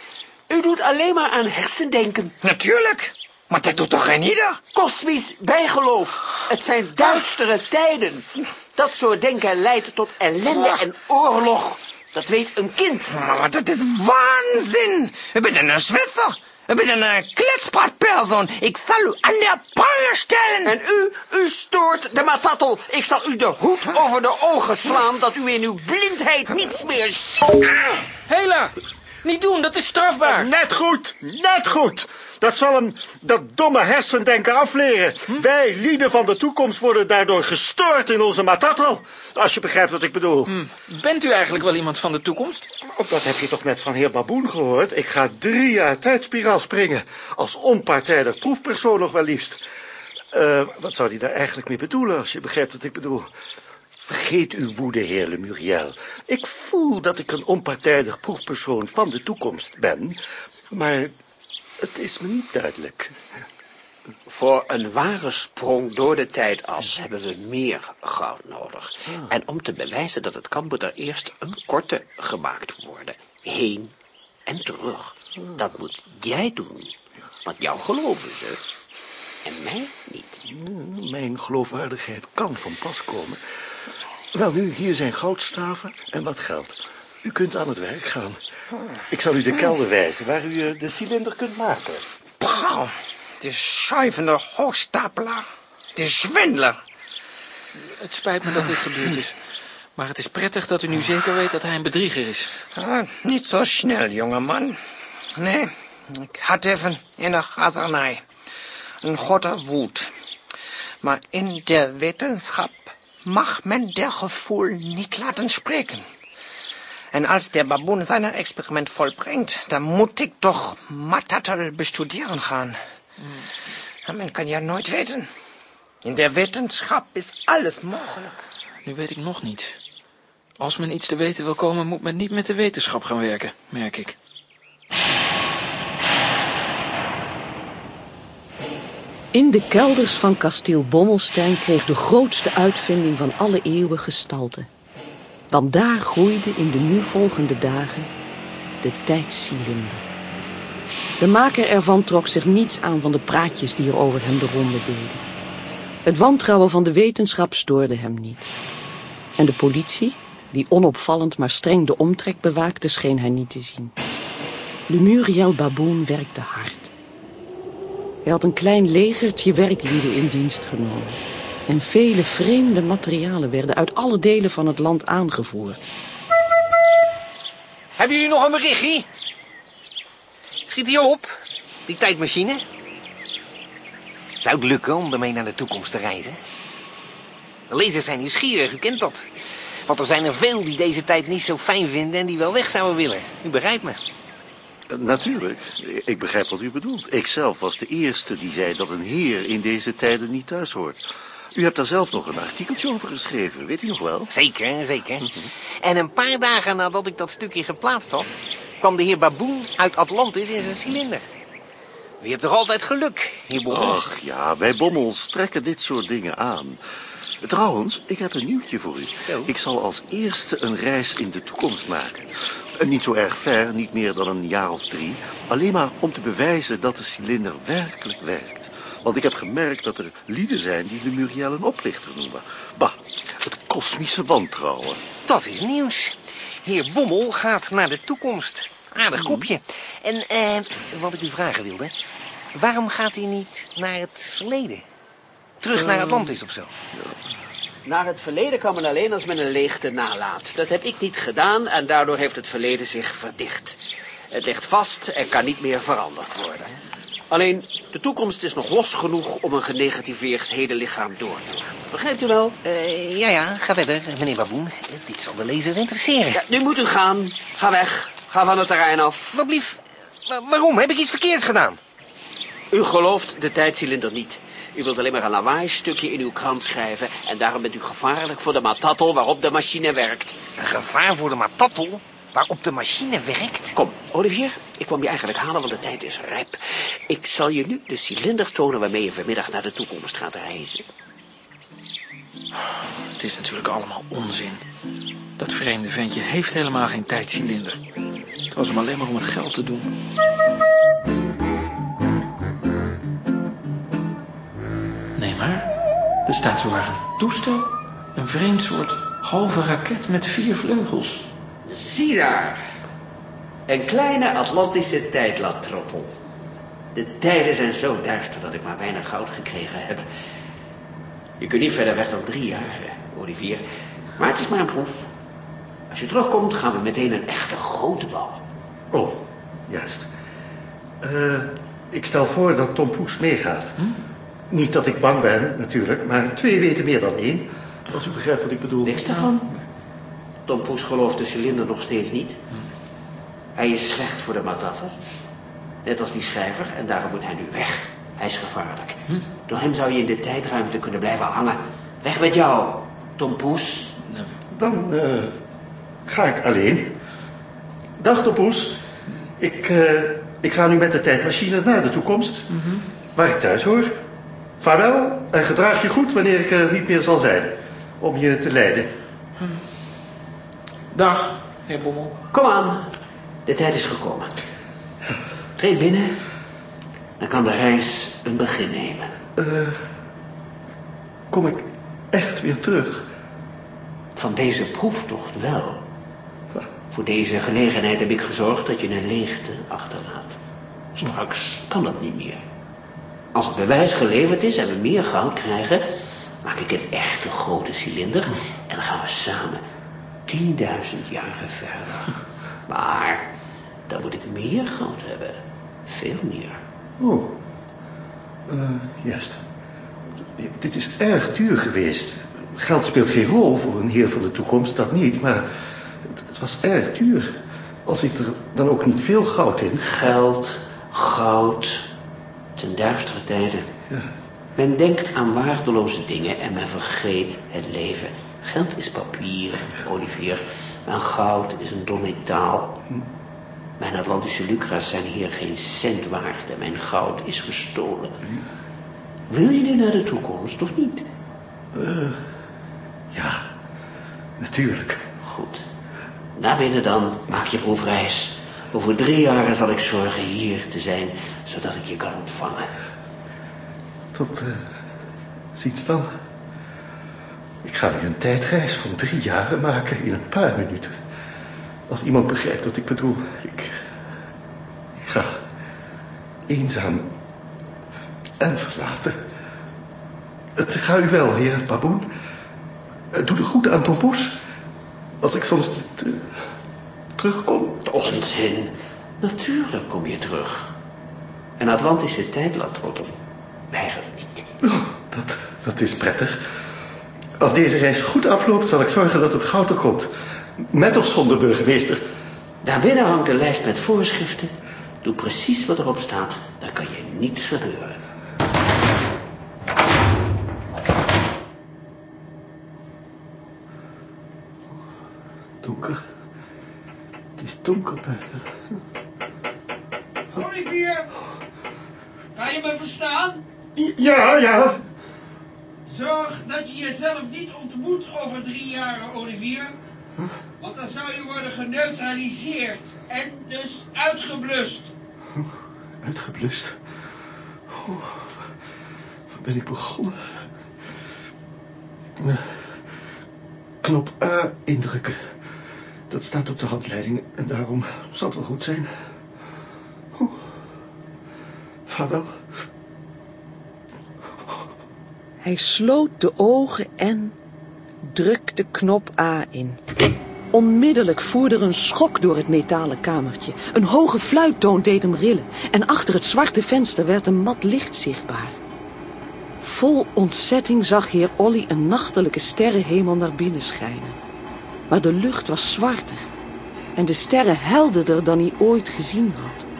u doet alleen maar aan hersendenken. Natuurlijk, maar dat doet toch geen ieder? Kosmisch bijgeloof. Het zijn duistere tijden. Dat soort denken leidt tot ellende en oorlog. Dat weet een kind. Maar dat is waanzin. U bent een Zwitser. U bent een kletspraatpersoon. Ik zal u aan de pranger stellen. En u, u stoort de matattel. Ik zal u de hoed over de ogen slaan... dat u in uw blindheid niets meer... Hela, niet doen, dat is strafbaar. Net goed, net goed. Dat zal hem dat domme hersendenken afleren. Wij, lieden van de toekomst, worden daardoor gestoord in onze matattel. Als je begrijpt wat ik bedoel. Bent u eigenlijk wel iemand van de toekomst? Ook dat heb je toch net van heer Baboen gehoord? Ik ga drie jaar tijdspiraal springen. Als onpartijdig proefpersoon nog wel liefst. Eh, wat zou hij daar eigenlijk mee bedoelen, als je begrijpt wat ik bedoel? Vergeet uw woede, heer Lemuriel. Ik voel dat ik een onpartijdig proefpersoon van de toekomst ben, maar het is me niet duidelijk. Voor een ware sprong door de tijdas hebben we meer goud nodig. En om te bewijzen dat het kan, moet er eerst een korte gemaakt worden. Heen en terug. Dat moet jij doen. Want jou geloven ze. En mij niet. Mijn geloofwaardigheid kan van pas komen. Wel nu, hier zijn goudstaven en wat geld. U kunt aan het werk gaan. Ik zal u de kelder wijzen waar u eh, de cilinder kunt maken. Pauw, de schuivende hoogstapelaar. De zwendler. Het spijt me dat dit gebeurd is. Maar het is prettig dat u nu zeker weet dat hij een bedrieger is. Ah, niet zo snel, jonge man. Nee, ik had even enig razernij. Een grote woed. Maar in de wetenschap mag men der gevoel niet laten spreken. En als der baboon zijn experiment volbrengt, dan moet ik toch Matattel bestuderen gaan. Ja, men kan ja nooit weten. In der wetenschap is alles mogelijk. Nu weet ik nog niets. Als men iets te weten wil komen, moet men niet met de wetenschap gaan werken, merk ik. In de kelders van kasteel Bommelstein kreeg de grootste uitvinding van alle eeuwen gestalte. Want daar groeide in de nu volgende dagen de tijdscilinder. De maker ervan trok zich niets aan van de praatjes die er over hem de ronde deden. Het wantrouwen van de wetenschap stoorde hem niet. En de politie, die onopvallend maar streng de omtrek bewaakte, scheen hij niet te zien. Lemuriel Baboon werkte hard. Hij had een klein legertje werklieden in dienst genomen. En vele vreemde materialen werden uit alle delen van het land aangevoerd. Hebben jullie nog een berichtje? Schiet hij op, die tijdmachine? Zou het lukken om ermee naar de toekomst te reizen? De lezers zijn nieuwsgierig, u kent dat. Want er zijn er veel die deze tijd niet zo fijn vinden en die wel weg zouden willen. U begrijpt me. Natuurlijk, ik begrijp wat u bedoelt. Ik zelf was de eerste die zei dat een heer in deze tijden niet thuis hoort. U hebt daar zelf nog een artikeltje over geschreven, weet u nog wel? Zeker, zeker. En een paar dagen nadat ik dat stukje geplaatst had... kwam de heer Baboen uit Atlantis in zijn cilinder. U hebt toch altijd geluk, heer Bommel? Ach ja, wij bommels trekken dit soort dingen aan. Trouwens, ik heb een nieuwtje voor u. Ik zal als eerste een reis in de toekomst maken. Niet zo erg ver, niet meer dan een jaar of drie. Alleen maar om te bewijzen dat de cilinder werkelijk werkt. Want ik heb gemerkt dat er lieden zijn die Lemuriel een oplichter noemen. Bah, het kosmische wantrouwen. Dat is nieuws. Heer Bommel gaat naar de toekomst. Aardig kopje. En eh, wat ik u vragen wilde... waarom gaat hij niet naar het verleden? Terug naar Atlantis of zo? Naar het verleden kan men alleen als men een leegte nalaat. Dat heb ik niet gedaan en daardoor heeft het verleden zich verdicht. Het ligt vast en kan niet meer veranderd worden. Alleen, de toekomst is nog los genoeg om een genegativeerd hele lichaam door te laten. Begrijpt u wel? Eh, ja, ja, ga verder, meneer Baboen. Dit zal de lezers interesseren. Ja, nu moet u gaan. Ga weg. Ga van het terrein af. Wat? Maar waarom? Heb ik iets verkeerds gedaan? U gelooft de tijdcilinder niet. U wilt alleen maar een lawaai-stukje in uw krant schrijven... en daarom bent u gevaarlijk voor de matattel waarop de machine werkt. Een gevaar voor de matattel waarop de machine werkt? Kom, Olivier, ik kwam je eigenlijk halen, want de tijd is rijp. Ik zal je nu de cilinder tonen waarmee je vanmiddag naar de toekomst gaat reizen. Het is natuurlijk allemaal onzin. Dat vreemde ventje heeft helemaal geen tijdcilinder. Het was hem alleen maar om het geld te doen. Nee, maar er staat zowaar een toestel. Een vreemd soort halve raket met vier vleugels. Zie daar. Een kleine Atlantische tijdlatroppel. De tijden zijn zo duister dat ik maar weinig goud gekregen heb. Je kunt niet verder weg dan drie jaar, Olivier. Maar het is maar een proef. Als je terugkomt, gaan we meteen een echte grote bal. Oh, juist. Eh, ik stel voor dat Tom Poes meegaat. Niet dat ik bang ben, natuurlijk, maar twee weten meer dan één. Als u begrijpt wat ik bedoel. Niks daarvan. Tom Poes gelooft de cilinder nog steeds niet. Hij is slecht voor de matatter. Net als die schrijver, en daarom moet hij nu weg. Hij is gevaarlijk. Door hem zou je in de tijdruimte kunnen blijven hangen. Weg met jou, Tom Poes. Dan eh, ga ik alleen. Dag Tom Poes. Ik, eh, ik ga nu met de tijdmachine naar de toekomst. Waar ik thuis hoor. Vaarwel en gedraag je goed wanneer ik er niet meer zal zijn. Om je te leiden. Dag, heer Bommel. Kom aan, de tijd is gekomen. Treed binnen, dan kan de reis een begin nemen. Eh, kom ik echt weer terug? Van deze proeftocht wel. Voor deze gelegenheid heb ik gezorgd dat je een leegte achterlaat. Straks kan dat niet meer. Als het bewijs geleverd is en we meer goud krijgen, maak ik een echte grote cilinder en dan gaan we samen 10.000 jaren verder. Maar dan moet ik meer goud hebben. Veel meer. Oh, Eh, juist. Dit is erg duur geweest. Geld speelt geen rol voor een heer van de toekomst, dat niet. Maar het, het was erg duur. Al zit er dan ook niet veel goud in. Geld, goud, ten duistere tijden. Men denkt aan waardeloze dingen en men vergeet het leven. Geld is papier, Olivier. En goud is een dom metaal. Mijn Atlantische lucra's zijn hier geen cent waard en mijn goud is gestolen. Wil je nu naar de toekomst of niet? Eh, ja, natuurlijk. Goed. Naar binnen dan, maak je proefreis. Over drie jaar zal ik zorgen hier te zijn, zodat ik je kan ontvangen. Tot eh, ziens dan. Ik ga nu een tijdreis van drie jaren maken in een paar minuten. Als iemand begrijpt wat ik bedoel. Ik, ik ga eenzaam en verlaten. Het ga u wel, heer Baboen. Eh, Doe er goed aan Tom. Als ik soms eh, terugkom. Onzin. Natuurlijk kom je terug. Een Atlantische tijdlatrottel weigert niet. Oh, dat, dat is prettig. Als deze reis goed afloopt, zal ik zorgen dat het goud er komt. Met of zonder burgemeester. Daarbinnen hangt een lijst met voorschriften. Doe precies wat erop staat, dan kan je niets gebeuren. Donker. Het is donker buiten. Olivier! Kan je me verstaan? Ja, ja. Zorg dat je jezelf niet ontmoet over drie jaren, Olivier. Want dan zou je worden geneutraliseerd en dus uitgeblust. Uitgeblust. Oh, waar ben ik begonnen? Eh, Knop A indrukken. Dat staat op de handleiding en daarom zal het wel goed zijn. Vaarwel. Hij sloot de ogen en drukte knop A in. Onmiddellijk voerde er een schok door het metalen kamertje. Een hoge fluittoon deed hem rillen. En achter het zwarte venster werd een mat licht zichtbaar. Vol ontzetting zag heer Olly een nachtelijke sterrenhemel naar binnen schijnen. Maar de lucht was zwarter en de sterren helderder dan hij ooit gezien had.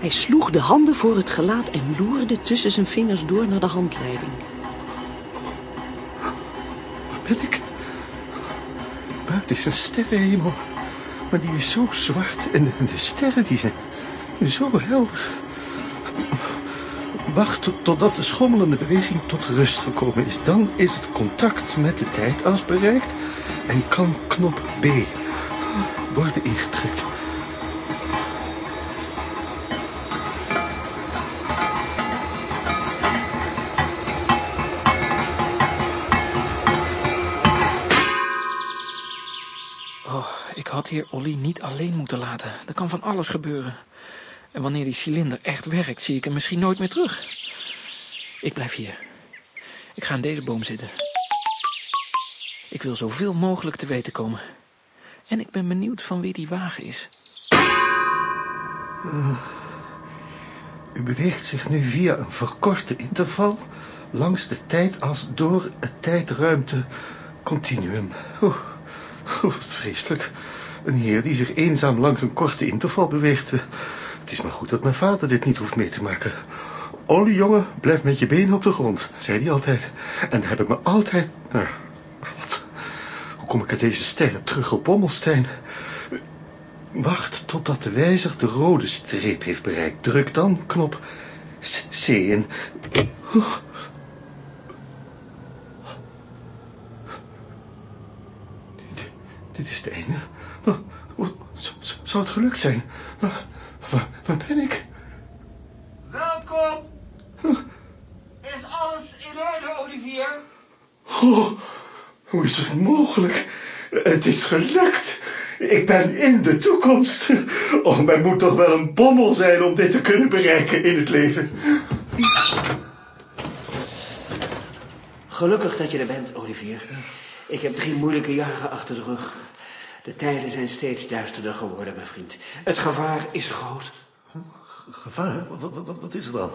Hij sloeg de handen voor het gelaat en loerde tussen zijn vingers door naar de handleiding. Waar ben ik? Buiten is een sterrenhemel. Maar die is zo zwart en de, sterren die zijn zo helder. Wacht tot- totdat de schommelende beweging tot rust gekomen is. Dan is het contact met de tijdas bereikt en kan knop B worden ingedrukt. Had heer Olly niet alleen moeten laten. Er kan van alles gebeuren. En wanneer die cilinder echt werkt, zie ik hem misschien nooit meer terug. Ik blijf hier. Ik ga aan deze boom zitten. Ik wil zoveel mogelijk te weten komen. En ik ben benieuwd van wie die wagen is. Eh, u beweegt zich nu via een verkorte interval langs de tijd als door het tijdruimte continuum. Oeh, oeh, vreselijk. Een heer die zich eenzaam langs een korte interval beweegt. Het is maar goed dat mijn vader dit niet hoeft mee te maken. Olly, jongen, blijf met je benen op de grond, zei hij altijd. En heb ik me altijd... Ah, wat? Hoe kom ik uit deze sterren terug op Bommelstein? Wacht totdat de wijzer de rode streep heeft bereikt. Druk dan knop C in. Dit, dit is het einde. Zou het gelukt zijn? Waar, waar, waar ben ik? Welkom. Is alles in orde, Olivier? Oh, hoe is het mogelijk? Het is gelukt. Ik ben in de toekomst. Oh, men moet toch wel een bommel zijn om dit te kunnen bereiken in het leven. Gelukkig dat je er bent, Olivier. Ik heb drie moeilijke jaren achter de rug. De tijden zijn steeds duisterder geworden, mijn vriend. Het gevaar is groot. Gevaar? Wat, wat, wat, wat is er dan?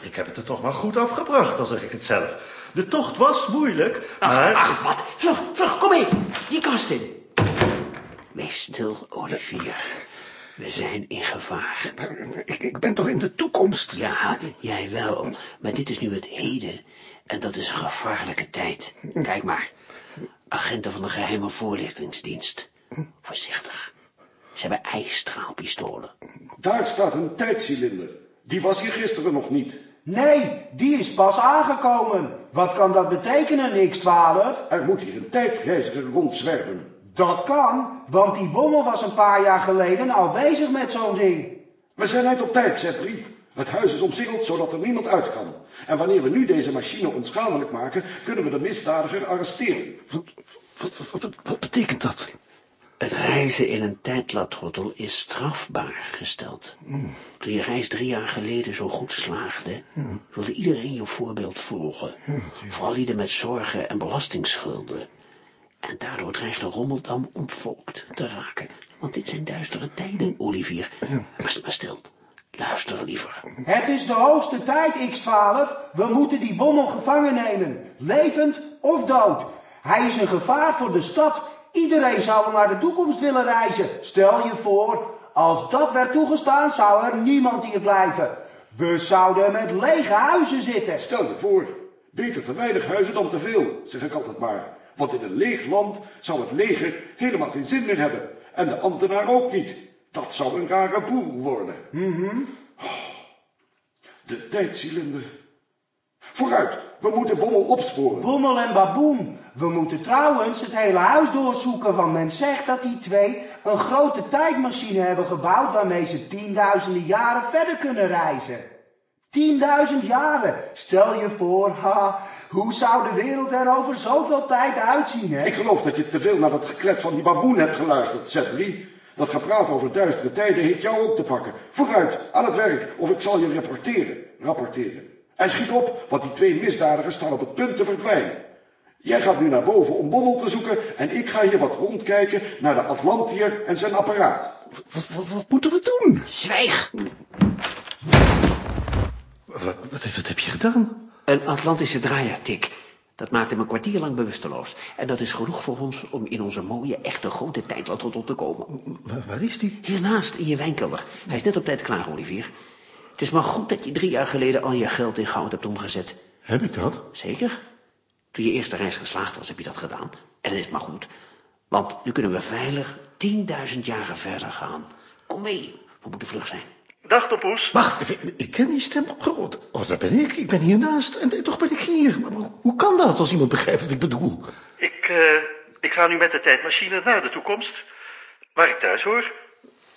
Ik heb het er toch maar goed afgebracht, dan zeg ik het zelf. De tocht was moeilijk, maar... Ach, wat? Vlug, vlug, kom mee. Die kast in. Wees stil, Olivier. We zijn in gevaar. Ik, ik ben toch in de toekomst? Ja, jij wel. Maar dit is nu het heden. En dat is een gevaarlijke tijd. Kijk maar. Agenten van de geheime voorlichtingsdienst. Voorzichtig. Ze hebben ijsstraalpistolen. Daar staat een tijdcilinder. Die was hier gisteren nog niet. Nee, die is pas aangekomen. Wat kan dat betekenen, X12? Er moet hier een tijdreiziger rondzwerven. Dat kan, want die bommel was een paar jaar geleden al bezig met zo'n ding. We zijn net op tijd, Zepri. Het huis is omsingeld zodat er niemand uit kan. En wanneer we nu deze machine onschadelijk maken, kunnen we de misdadiger arresteren. Wat, wat, wat, wat betekent dat? Het reizen in een tijdlatrottel is strafbaar gesteld. Toen je reis drie jaar geleden zo goed slaagde, wilde iedereen je voorbeeld volgen. Vooral ieder met zorgen en belastingsschulden. En daardoor dreigt de Rommeldam ontvolkt te raken. Want dit zijn duistere tijden, Olivier. Maar, maar stil, luister liever. Het is de hoogste tijd, X12. We moeten die bommel gevangen nemen. Levend of dood. Hij is een gevaar voor de stad. Iedereen zou hem naar de toekomst willen reizen. Stel je voor, als dat werd toegestaan, zou er niemand hier blijven. We zouden met lege huizen zitten. Stel je voor, beter te weinig huizen dan te veel, zeg ik altijd maar. Want in een leeg land zou het leger helemaal geen zin meer hebben. En de ambtenaar ook niet. Dat zou een rare boel worden. Mhm. De tijdcilinder. Vooruit, we moeten Bommel opsporen. Bommel en Baboen. We moeten trouwens het hele huis doorzoeken, want men zegt dat die twee een grote tijdmachine hebben gebouwd waarmee ze tienduizenden jaren verder kunnen reizen. Tienduizend jaren. Stel je voor, ha, hoe zou de wereld er over zoveel tijd uitzien, hè? Ik geloof dat je te veel naar dat geklet van die baboen hebt geluisterd, Z3. Dat gepraat over duistere tijden heeft jou ook te pakken. Vooruit, aan het werk, of ik zal je rapporteren. Rapporteren. En schiet op, want die twee misdadigers staan op het punt te verdwijnen. Jij gaat nu naar boven om Bommel te zoeken en ik ga hier wat rondkijken naar de Atlantier en zijn apparaat. Wat, wat, wat moeten we doen? Zwijg! Wat, wat, wat heb je gedaan? Een Atlantische draaier, Tik. Dat maakte me een kwartier lang bewusteloos. En dat is genoeg voor ons om in onze mooie, echte grote tijdlot te komen. Waar, waar is die? Hiernaast, in je wijnkelder. Hij is net op tijd klaar, Olivier. Het is maar goed dat je drie jaar geleden al je geld in goud hebt omgezet. Heb ik dat? Zeker. Toen je eerste reis geslaagd was, heb je dat gedaan. En dat is maar goed. Want nu kunnen we veilig 10.000 jaren verder gaan. Kom mee, we moeten vlug zijn. Dag, Tompoes. Wacht, ik ken die stem. Oh, oh, daar ben ik. Ik ben hiernaast. En toch ben ik hier. Maar hoe kan dat als iemand begrijpt wat ik bedoel? Ik, uh, ik ga nu met de tijdmachine naar de toekomst. Waar ik thuis hoor.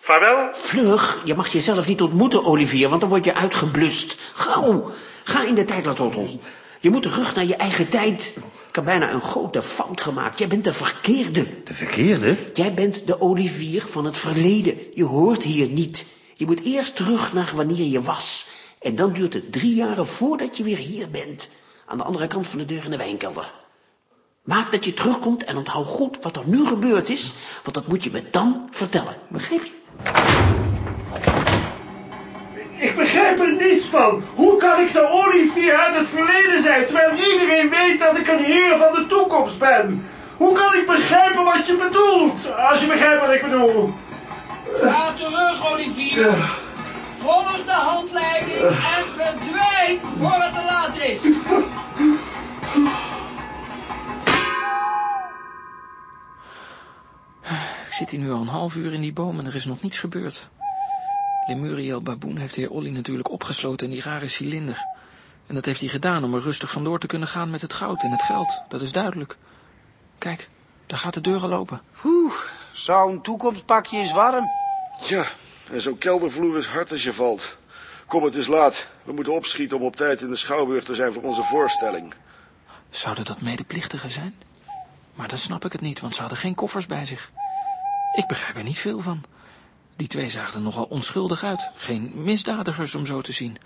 Vaarwel. Vlug, je mag jezelf niet ontmoeten, Olivier, want dan word je uitgeblust. Gauw, ga in de tijdlatrottel. Je moet terug naar je eigen tijd. Ik heb bijna een grote fout gemaakt. Jij bent de verkeerde. De verkeerde? Jij bent de Olivier van het verleden. Je hoort hier niet. Je moet eerst terug naar wanneer je was. En dan duurt het drie jaren voordat je weer hier bent. Aan de andere kant van de deur in de wijnkelder. Maak dat je terugkomt en onthoud goed wat er nu gebeurd is, want dat moet je me dan vertellen. Begrijp je? Ik begrijp er niets van. Hoe kan ik de Olivier uit het verleden zijn, terwijl iedereen weet dat ik een heer van de toekomst ben? Hoe kan ik begrijpen wat je bedoelt, als je begrijpt wat ik bedoel? Ga terug, Olivier. Volg de handleiding en verdwijn voor het te laat is. Ik zit hier nu al een half uur in die boom en er is nog niets gebeurd. Lemuriel Baboen heeft de heer Olly natuurlijk opgesloten in die rare cilinder. En dat heeft hij gedaan om er rustig vandoor te kunnen gaan met het goud en het geld. Dat is duidelijk. Kijk, daar gaat de deur al open. Oeh, zo'n toekomstpakje is warm. Ja, en zo'n keldervloer is hard als je valt. Kom, het is laat. We moeten opschieten om op tijd in de schouwburg te zijn voor onze voorstelling. Zouden dat medeplichtigen zijn? Maar dan snap ik het niet, want ze hadden geen koffers bij zich. Ik begrijp er niet veel van. Die twee zagen er nogal onschuldig uit. Geen misdadigers om zo te zien.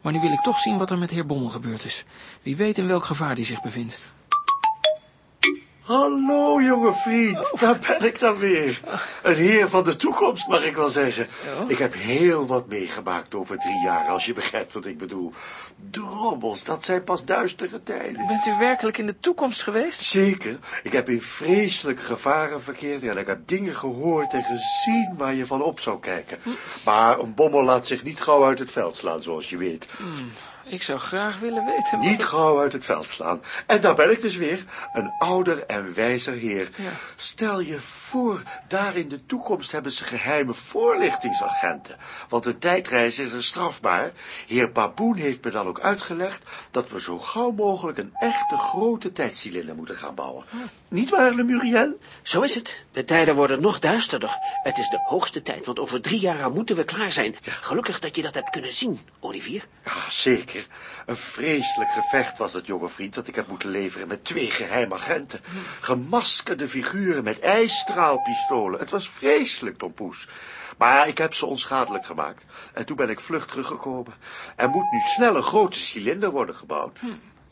Maar nu wil ik toch zien wat er met heer Bommel gebeurd is. Wie weet in welk gevaar die zich bevindt. Hallo, jonge vriend. Daar ben ik dan weer. Een heer van de toekomst, mag ik wel zeggen. Ik heb heel wat meegemaakt over drie jaar, als je begrijpt wat ik bedoel. Drommels, dat zijn pas duistere tijden. Bent u werkelijk in de toekomst geweest? Zeker. Ik heb in vreselijke gevaren verkeerd en ik heb dingen gehoord en gezien waar je van op zou kijken. Maar een bommel laat zich niet gauw uit het veld slaan, zoals je weet. Hmm, ik zou graag willen weten... Niet gauw uit het veld slaan. En daar ben ik dus weer, een ouder en wijzer heer. Ja. Stel je voor, daar in de toekomst hebben ze geheime voorlichtingsagenten. Want een tijdreis is een strafbaar. Heer Baboen heeft me dan ook uitgelegd dat we zo gauw mogelijk een echte grote tijdcilinder moeten gaan bouwen. Niet waar, Lemuriel? Zo is het. De tijden worden nog duisterder. Het is de hoogste tijd, want over drie jaar moeten we klaar zijn. Gelukkig dat je dat hebt kunnen zien, Olivier. Ja, zeker. Een vreselijk gevecht was het, jonge vriend, dat ik heb moeten leveren met twee geheime agenten. Gemaskerde figuren met ijsstraalpistolen. Het was vreselijk, Tom Poes. Maar ik heb ze onschadelijk gemaakt. En toen ben ik vlug teruggekomen. Er moet nu snel een grote cilinder worden gebouwd. Hm,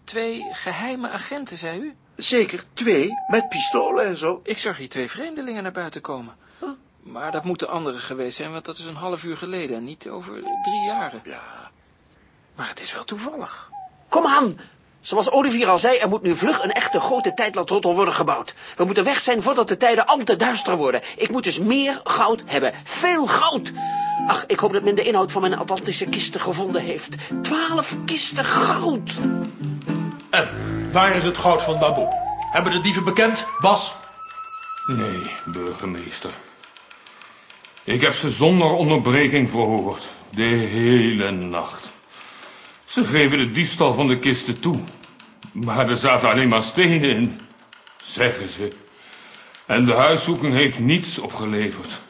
Twee geheime agenten, zei u? Zeker, twee, met pistolen en zo. Ik zag hier twee vreemdelingen naar buiten komen. Maar dat moeten anderen geweest zijn, want dat is een half uur geleden en niet over drie jaren. Ja. Maar het is wel toevallig. Kom aan! Zoals Olivier al zei, er moet nu vlug een echte grote tijdlatrottel worden gebouwd. We moeten weg zijn voordat de tijden al te duister worden. Ik moet dus meer goud hebben. Veel goud! Ach, ik hoop dat men de inhoud van mijn Atlantische kisten gevonden heeft. Twaalf kisten goud! En, waar is het goud van Baboe? Hebben de dieven bekend, Bas? Nee, burgemeester. Ik heb ze zonder onderbreking verhoord. De hele nacht. Ze geven de diefstal van de kisten toe. Maar er zaten alleen maar stenen in, zeggen ze. En de huiszoeking heeft niets opgeleverd.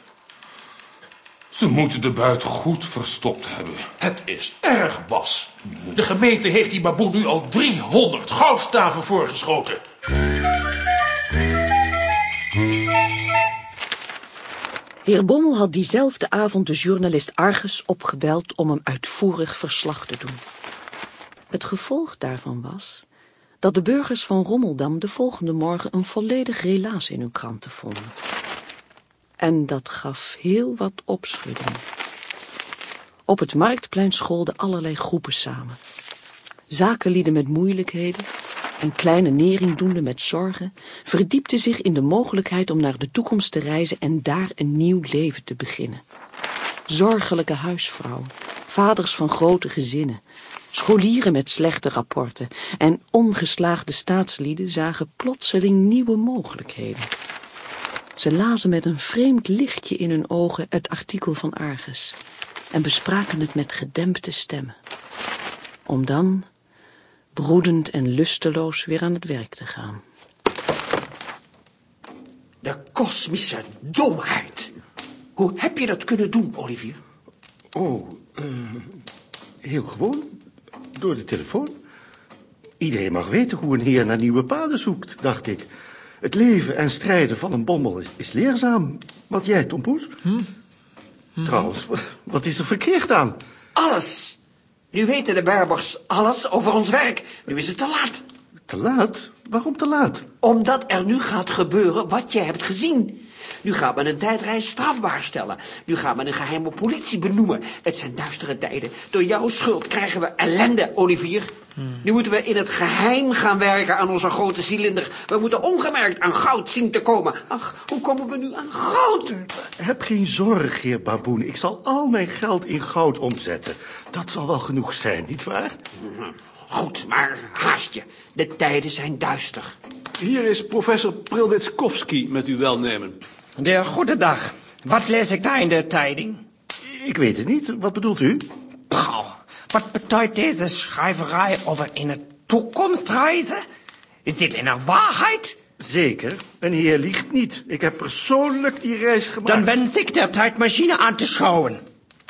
Ze moeten de buit goed verstopt hebben. Het is erg, Bas. De gemeente heeft die baboen nu al 300 goudstaven voorgeschoten. Heer Bommel had diezelfde avond de journalist Argus opgebeld om hem uitvoerig verslag te doen. Het gevolg daarvan was dat de burgers van Rommeldam de volgende morgen een volledig relaas in hun kranten vonden. En dat gaf heel wat opschudding. Op het marktplein scholden allerlei groepen samen. Zakenlieden met moeilijkheden en kleine neringdoenden met zorgen verdiepten zich in de mogelijkheid om naar de toekomst te reizen en daar een nieuw leven te beginnen. Zorgelijke huisvrouwen, vaders van grote gezinnen, scholieren met slechte rapporten en ongeslaagde staatslieden zagen plotseling nieuwe mogelijkheden. Ze lazen met een vreemd lichtje in hun ogen het artikel van Argus en bespraken het met gedempte stemmen. Om dan, broedend en lusteloos, weer aan het werk te gaan. De kosmische domheid. Hoe heb je dat kunnen doen, Olivier? Oh, eh, heel gewoon. Door de telefoon. Iedereen mag weten hoe een heer naar nieuwe paden zoekt, dacht ik. Het leven en strijden van een bommel is, is leerzaam. Wat jij, Tom Poes? Trouwens, wat is er verkeerd aan? Alles. Nu weten de Berbers alles over ons werk. Nu is het te laat. Te laat? Waarom te laat? Omdat er nu gaat gebeuren wat je hebt gezien. Nu gaat men een tijdreis strafbaar stellen. Nu gaat men een geheime politie benoemen. Het zijn duistere tijden. Door jouw schuld krijgen we ellende, Olivier. Nu moeten we in het geheim gaan werken aan onze grote cilinder. We moeten ongemerkt aan goud zien te komen. Ach, hoe komen we nu aan goud? Heb geen zorg, heer Baboen. Ik zal al mijn geld in goud omzetten. Dat zal wel genoeg zijn, nietwaar? Goed, maar haast je. De tijden zijn duister. Hier is professor Prilwitskowski met uw welnemen. De goede dag. Wat lees ik daar in de tijding? Ik weet het niet. Wat bedoelt u? Pauw, wat betekent deze schrijverij over een toekomstreizen? Is dit een waarheid? Zeker. Een heer liegt niet. Ik heb persoonlijk die reis gemaakt. Dan wens ik de tijdmachine aan te schouwen.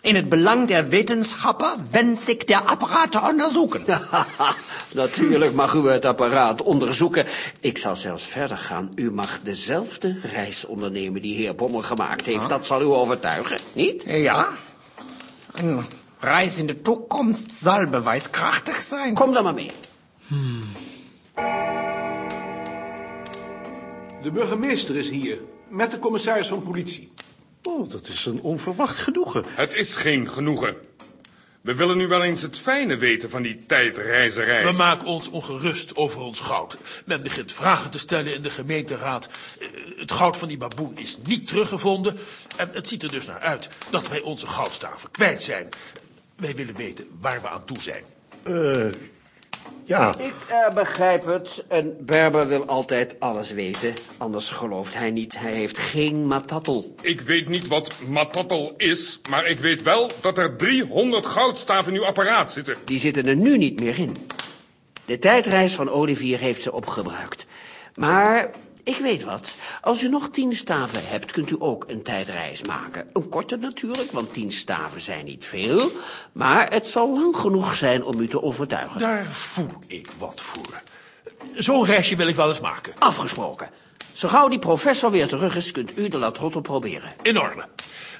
In het belang der wetenschappen wens ik de apparaten onderzoeken. Natuurlijk mag u het apparaat onderzoeken. Ik zal zelfs verder gaan. U mag dezelfde reis ondernemen die heer Bommel gemaakt heeft. Dat zal u overtuigen, niet? Ja. Een reis in de toekomst zal bewijskrachtig zijn. Kom dan maar mee. De burgemeester is hier, met de commissaris van politie. Oh, dat is een onverwacht genoegen. Het is geen genoegen. We willen nu wel eens het fijne weten van die tijdreizerij. We maken ons ongerust over ons goud. Men begint vragen te stellen in de gemeenteraad. Eh, Het goud van die baboen is niet teruggevonden. En het ziet er dus naar uit dat wij onze goudstaven kwijt zijn. Wij willen weten waar we aan toe zijn. Eh, ja. Ik eh, begrijp het. Een Berber wil altijd alles weten. Anders gelooft hij niet. Hij heeft geen matattel. Ik weet niet wat matattel is, maar ik weet wel dat er 300 goudstaven in uw apparaat zitten. Die zitten er nu niet meer in. De tijdreis van Olivier heeft ze opgebruikt. Maar ik weet wat. Als u nog tien staven hebt, kunt u ook een tijdreis maken. Een korte natuurlijk, want tien staven zijn niet veel. Maar het zal lang genoeg zijn om u te overtuigen. Daar voel ik wat voor. Zo'n reisje wil ik wel eens maken. Afgesproken. Zo gauw die professor weer terug is, kunt u de latrotte proberen. In orde.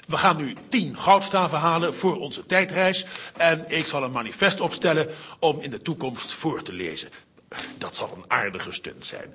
We gaan nu tien goudstaven halen voor onze tijdreis. En ik zal een manifest opstellen om in de toekomst voor te lezen. Dat zal een aardige stunt zijn.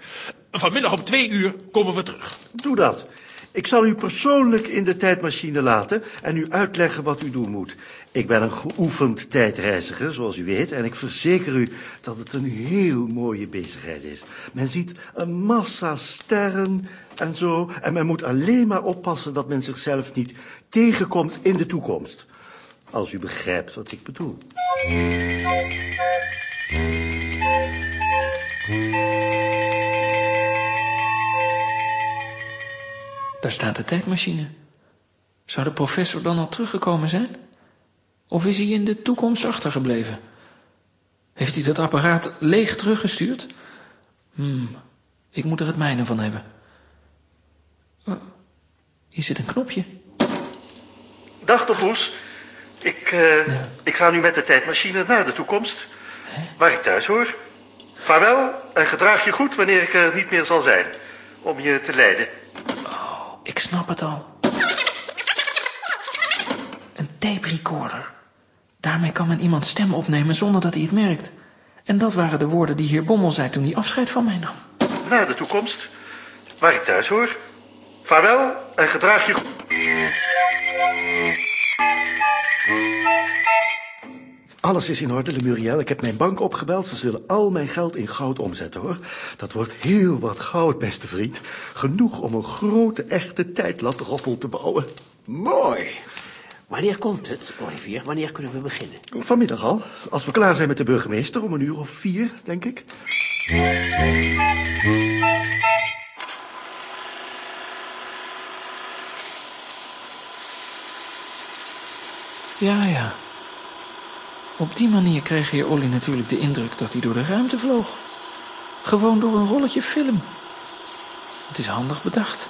Vanmiddag om twee uur komen we terug. Doe dat. Ik zal u persoonlijk in de tijdmachine laten en u uitleggen wat u doen moet. Ik ben een geoefend tijdreiziger, zoals u weet, en ik verzeker u dat het een heel mooie bezigheid is. Men ziet een massa sterren en zo, en men moet alleen maar oppassen dat men zichzelf niet tegenkomt in de toekomst. Als u begrijpt wat ik bedoel. Daar staat de tijdmachine. Zou de professor dan al teruggekomen zijn? Of is hij in de toekomst achtergebleven? Heeft hij dat apparaat leeg teruggestuurd? Hmm, ik moet er het mijne van hebben. Oh, hier zit een knopje. Dag, Tompoes. Ik, eh, ik ga nu met de tijdmachine naar de toekomst. Waar ik thuis hoor. Vaarwel en gedraag je goed wanneer ik er niet meer zal zijn. Om je te leiden. Ik snap het al. Een tape recorder. Daarmee kan men iemands stem opnemen zonder dat hij het merkt. En dat waren de woorden die heer Bommel zei toen hij afscheid van mij nam. Naar de toekomst. Waar ik thuis hoor. Vaarwel en gedraag je goed. Alles is in orde, Lemuriel. Ik heb mijn bank opgebeld. Ze zullen al mijn geld in goud omzetten, hoor. Dat wordt heel wat goud, beste vriend. Genoeg om een grote, echte tijdlatrottel te bouwen. Mooi. Wanneer komt het, Olivier? Wanneer kunnen we beginnen? Vanmiddag al. Als we klaar zijn met de burgemeester, om een uur of vier, denk ik. Ja, ja. Op die manier kreeg heer Olly natuurlijk de indruk dat hij door de ruimte vloog. Gewoon door een rolletje film. Het is handig bedacht.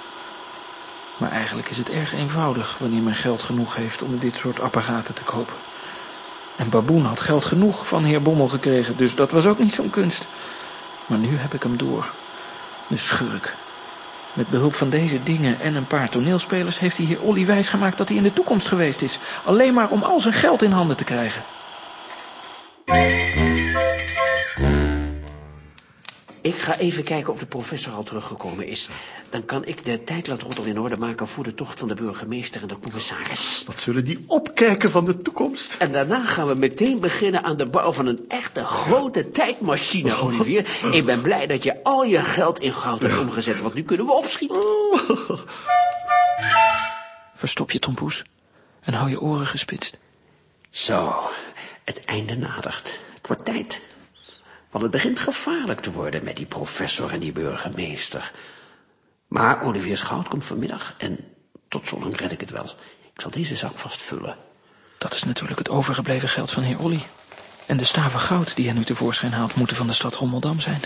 Maar eigenlijk is het erg eenvoudig wanneer men geld genoeg heeft om dit soort apparaten te kopen. En Baboen had geld genoeg van heer Bommel gekregen, dus dat was ook niet zo'n kunst. Maar nu heb ik hem door. De schurk. Met behulp van deze dingen en een paar toneelspelers heeft hij heer Olly wijsgemaakt dat hij in de toekomst geweest is. Alleen maar om al zijn geld in handen te krijgen. Ik ga even kijken of de professor al teruggekomen is. Dan kan ik de tijdlatrottel in orde maken voor de tocht van de burgemeester en de commissaris. Wat zullen die opkijken van de toekomst? En daarna gaan we meteen beginnen aan de bouw van een echte grote tijdmachine, Olivier. Ik ben blij dat je al je geld in goud hebt omgezet, want nu kunnen we opschieten. Verstop je, Tompoes. En hou je oren gespitst. Zo, het einde nadert. Het wordt tijd. Want het begint gevaarlijk te worden met die professor en die burgemeester. Maar Olivier's goud komt vanmiddag en tot zolang red ik het wel. Ik zal deze zak vast vullen. Dat is natuurlijk het overgebleven geld van heer Olly. En de staven goud die hij nu tevoorschijn haalt moeten van de stad Rommeldam zijn.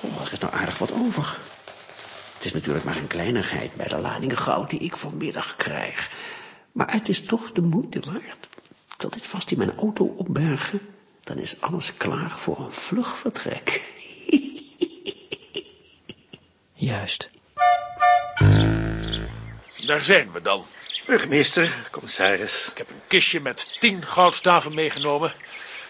Oh, er is nou aardig wat over. Het is natuurlijk maar een kleinigheid bij de lading goud die ik vanmiddag krijg. Maar het is toch de moeite waard. Ik zal dit vast in mijn auto opbergen. Dan is alles klaar voor een vlug vertrek. Juist. Daar zijn we dan. Burgemeester, commissaris. Ik heb een kistje met tien goudstaven meegenomen.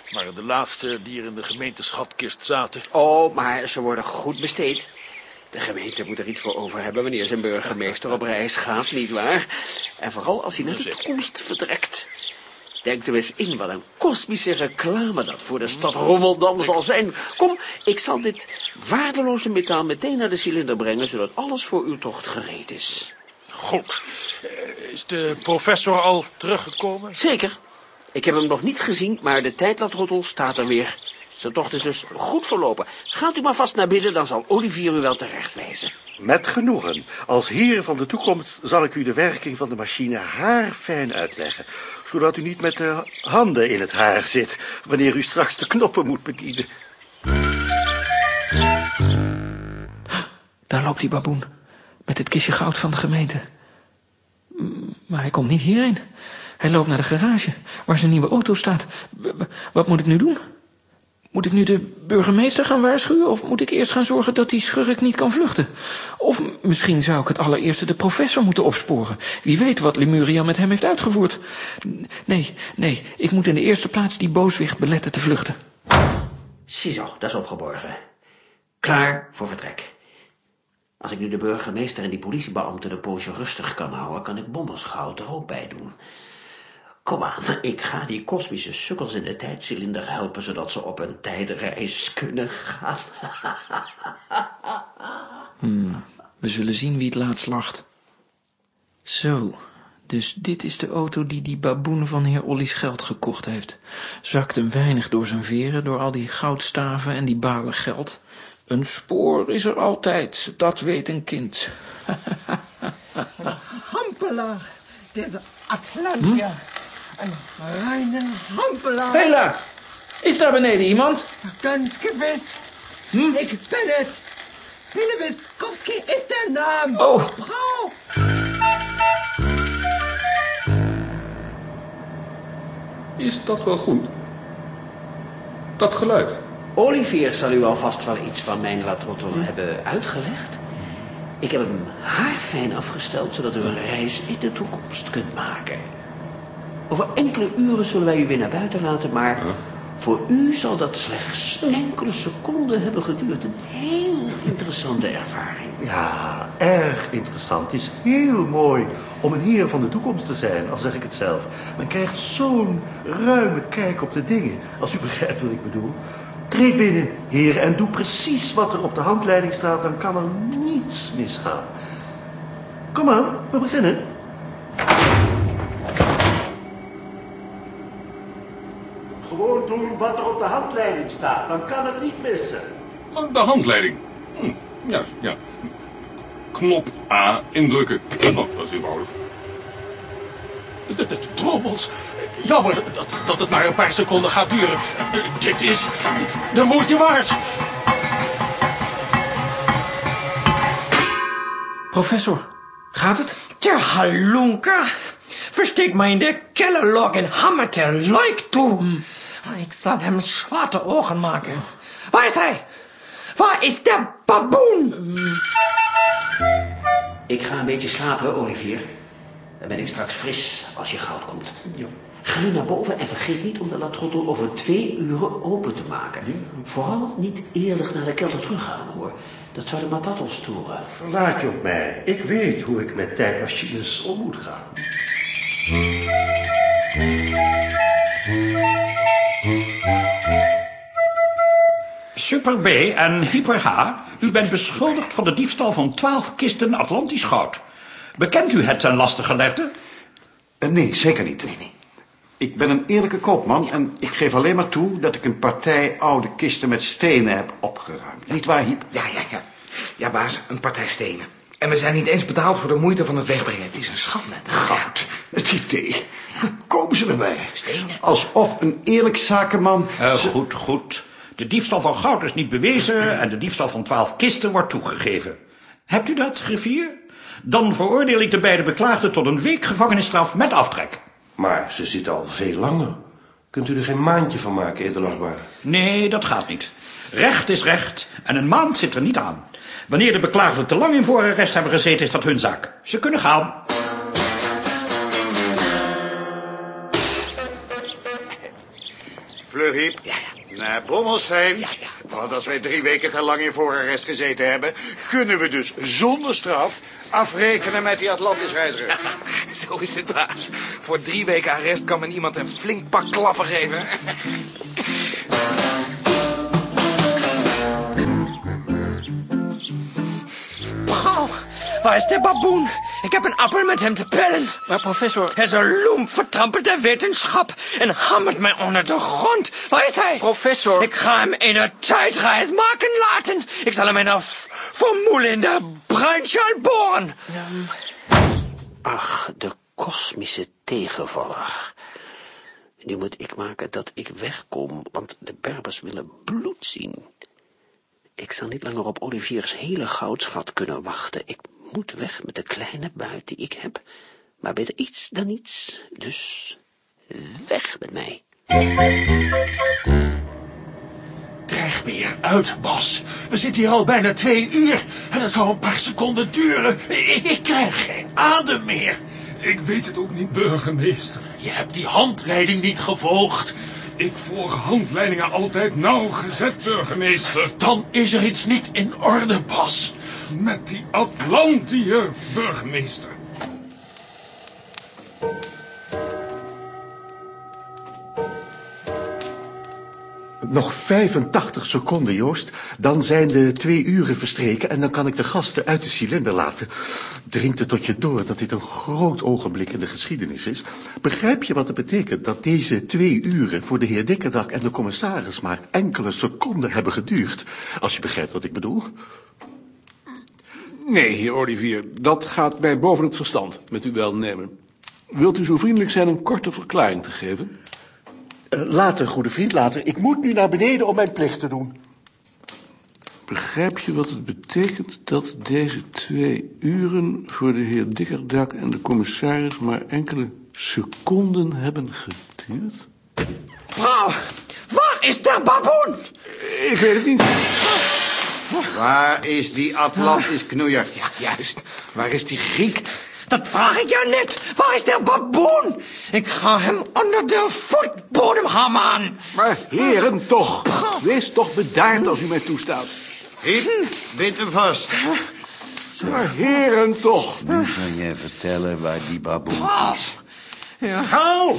Het waren de laatste die er in de gemeenteschatkist zaten. Oh, maar ze worden goed besteed. De gemeente moet er iets voor over hebben wanneer zijn burgemeester op reis gaat, nietwaar? En vooral als hij naar de toekomst vertrekt. Denk er eens in wat een kosmische reclame dat voor de stad Rommeldam zal zijn. Kom, ik zal dit waardeloze metaal meteen naar de cilinder brengen, zodat alles voor uw tocht gereed is. Goed. Eh, Is de professor al teruggekomen? Zeker. Ik heb hem nog niet gezien, maar de tijdlatrottel staat er weer. Zijn tocht is dus goed verlopen. Gaat u maar vast naar binnen, dan zal Olivier u wel terechtwijzen. Met genoegen. Als heer van de toekomst zal ik u de werking van de machine haarfijn uitleggen. Zodat u niet met de handen in het haar zit, wanneer u straks de knoppen moet bedienen. Daar loopt die baboen. Met het kistje goud van de gemeente. Maar hij komt niet hierheen. Hij loopt naar de garage, waar zijn nieuwe auto staat. Wat moet ik nu doen? Moet ik nu de burgemeester gaan waarschuwen? Of moet ik eerst gaan zorgen dat die schurk niet kan vluchten? Of misschien zou ik het allereerste de professor moeten opsporen. Wie weet wat Lemuria met hem heeft uitgevoerd. Nee, nee, ik moet in de eerste plaats die booswicht beletten te vluchten. Ziezo, dat is opgeborgen. Klaar voor vertrek. Als ik nu de burgemeester en die politiebeambten een poosje rustig kan houden, kan ik bommersgoud er ook bij doen. Kom aan, ik ga die kosmische sukkels in de tijdcilinder helpen, zodat ze op een tijdreis kunnen gaan. Hmm, we zullen zien wie het laatst lacht. Zo, dus dit is de auto die die baboen van heer Olly's geld gekocht heeft. Zakt een weinig door zijn veren, door al die goudstaven en die balen geld. Een spoor is er altijd, dat weet een kind. Hampelaar, deze Atlantier. Een reine hampelaar. Vela! Is daar beneden iemand? Ganz gewiss. Ik ben het. Pilewitskowski is de naam. Oh. Vrouw. Is dat wel goed? Dat geluid. Olivier zal u alvast wel iets van mijn latrottel hebben uitgelegd. Ik heb hem haarfijn afgesteld, zodat u een reis in de toekomst kunt maken. Over enkele uren zullen wij u weer naar buiten laten, maar voor u zal dat slechts enkele seconden hebben geduurd. Een heel interessante ervaring. Ja, erg interessant. Het is heel mooi om een heer van de toekomst te zijn, al zeg ik het zelf. Men krijgt zo'n ruime kijk op de dingen, als u begrijpt wat ik bedoel. Treed binnen, heer, en doe precies wat er op de handleiding staat, dan kan er niets misgaan. Kom aan, we beginnen. Gewoon doen wat er op de handleiding staat, dan kan het niet missen. De handleiding. Hm, juist, ja. Knop A indrukken. Oh, dat is eenvoudig. De, de, de trommels. Jammer dat, dat het maar een paar seconden gaat duren. Eh, dit is de moeite waard. Professor, gaat het? Tja, halunka. Versteek mij in de kellerlok en hammert er leuk toe. Ik zal hem zwarte ogen maken. Waar is hij? Waar is de baboen? Ik ga een beetje slapen, Olivier. Dan ben ik straks fris als je goud komt. Ga nu naar boven en vergeet niet om de latrottel over twee uren open te maken. Vooral niet eerlijk naar de kelder teruggaan, hoor. Dat zou de matatos storen. Verlaat je op mij. Ik weet hoe ik met tijdmachines om moet gaan. Super B en Hyper H, u bent beschuldigd van de diefstal van 12 kisten Atlantisch goud. Bekent u het ten laste gelegde? Eh, nee, zeker niet. Ik ben een eerlijke koopman en ik geef alleen maar toe dat ik een partij oude kisten met stenen heb opgeruimd. Niet waar, Hiep? Ja, ja, ja. Ja, baas, een partij stenen. En we zijn niet eens betaald voor de moeite van het wegbrengen. Het is een schande. Goud. Het idee. Hoe komen ze erbij? Stenen. Alsof een eerlijk zakenman... Eh, goed, goed. De diefstal van goud is niet bewezen en de diefstal van 12 kisten wordt toegegeven. Hebt u dat, griffier? Dan veroordeel ik de beide beklaagden tot een week gevangenisstraf met aftrek. Maar ze zit al veel langer. Kunt u er geen maandje van maken, edelachtbaar? Nee, dat gaat niet. Recht is recht en een maand zit er niet aan. Wanneer de beklaagden te lang in voorarrest hebben gezeten, is dat hun zaak. Ze kunnen gaan. Ja. Naar. Ja, ja. Want als wij drie weken te lang in voorarrest gezeten hebben... kunnen we dus zonder straf afrekenen met die Atlantisreiziger. Zo is het, baas. Voor drie weken arrest kan men iemand een flink pak klappen geven. Waar is de baboen? Ik heb een appel met hem te pellen. Maar professor... Hij is een loemp, vertrampelt de wetenschap en hammert mij onder de grond. Waar is hij? Professor... Ik ga hem in een tijdreis maken laten. Ik zal hem in een vermoeiende bruinschal boren. Ach, de kosmische tegenvaller. Nu moet ik maken dat ik wegkom, want de Berbers willen bloed zien. Ik zal niet langer op Oliviers hele goudschat kunnen wachten. Ik moet weg met de kleine buit die ik heb. Maar beter iets dan niets. Dus weg met mij. Krijg me uit, Bas. We zitten hier al bijna twee uur en het zal een paar seconden duren. Ik, ik krijg geen adem meer. Ik weet het ook niet, burgemeester. Je hebt die handleiding niet gevolgd. Ik volg handleidingen altijd nauwgezet, burgemeester. Dan is er iets niet in orde, Bas. Met die Atlantiër, burgemeester. Nog 85 seconden, Joost. Dan zijn de twee uren verstreken en dan kan ik de gasten uit de cilinder laten. Dringt het tot je door dat dit een groot ogenblik in de geschiedenis is? Begrijp je wat het betekent dat deze twee uren voor de heer Dikkerdak en de commissaris maar enkele seconden hebben geduurd? Als je begrijpt wat ik bedoel. Nee, heer Olivier, dat gaat mij boven het verstand, met uw welnemen. Wilt u zo vriendelijk zijn een korte verklaring te geven? Eh, later, goede vriend, later. Ik moet nu naar beneden om mijn plicht te doen. Begrijp je wat het betekent dat deze twee uren voor de heer Dikkerdak en de commissaris maar enkele seconden hebben geduurd? Vrouw, waar is de baboon? Ik weet het niet. Waar is die Atlantis knoeier? Ja, juist. Waar is die Griek? Dat vraag ik jou net. Waar is de baboon? Ik ga hem onder de voetbodem hammeren. Maar heren toch, wees toch bedaard als u mij toestaat. Griep, bind hem vast. Maar heren toch. Nu kan jij vertellen waar die baboon is. Ja. Gauw!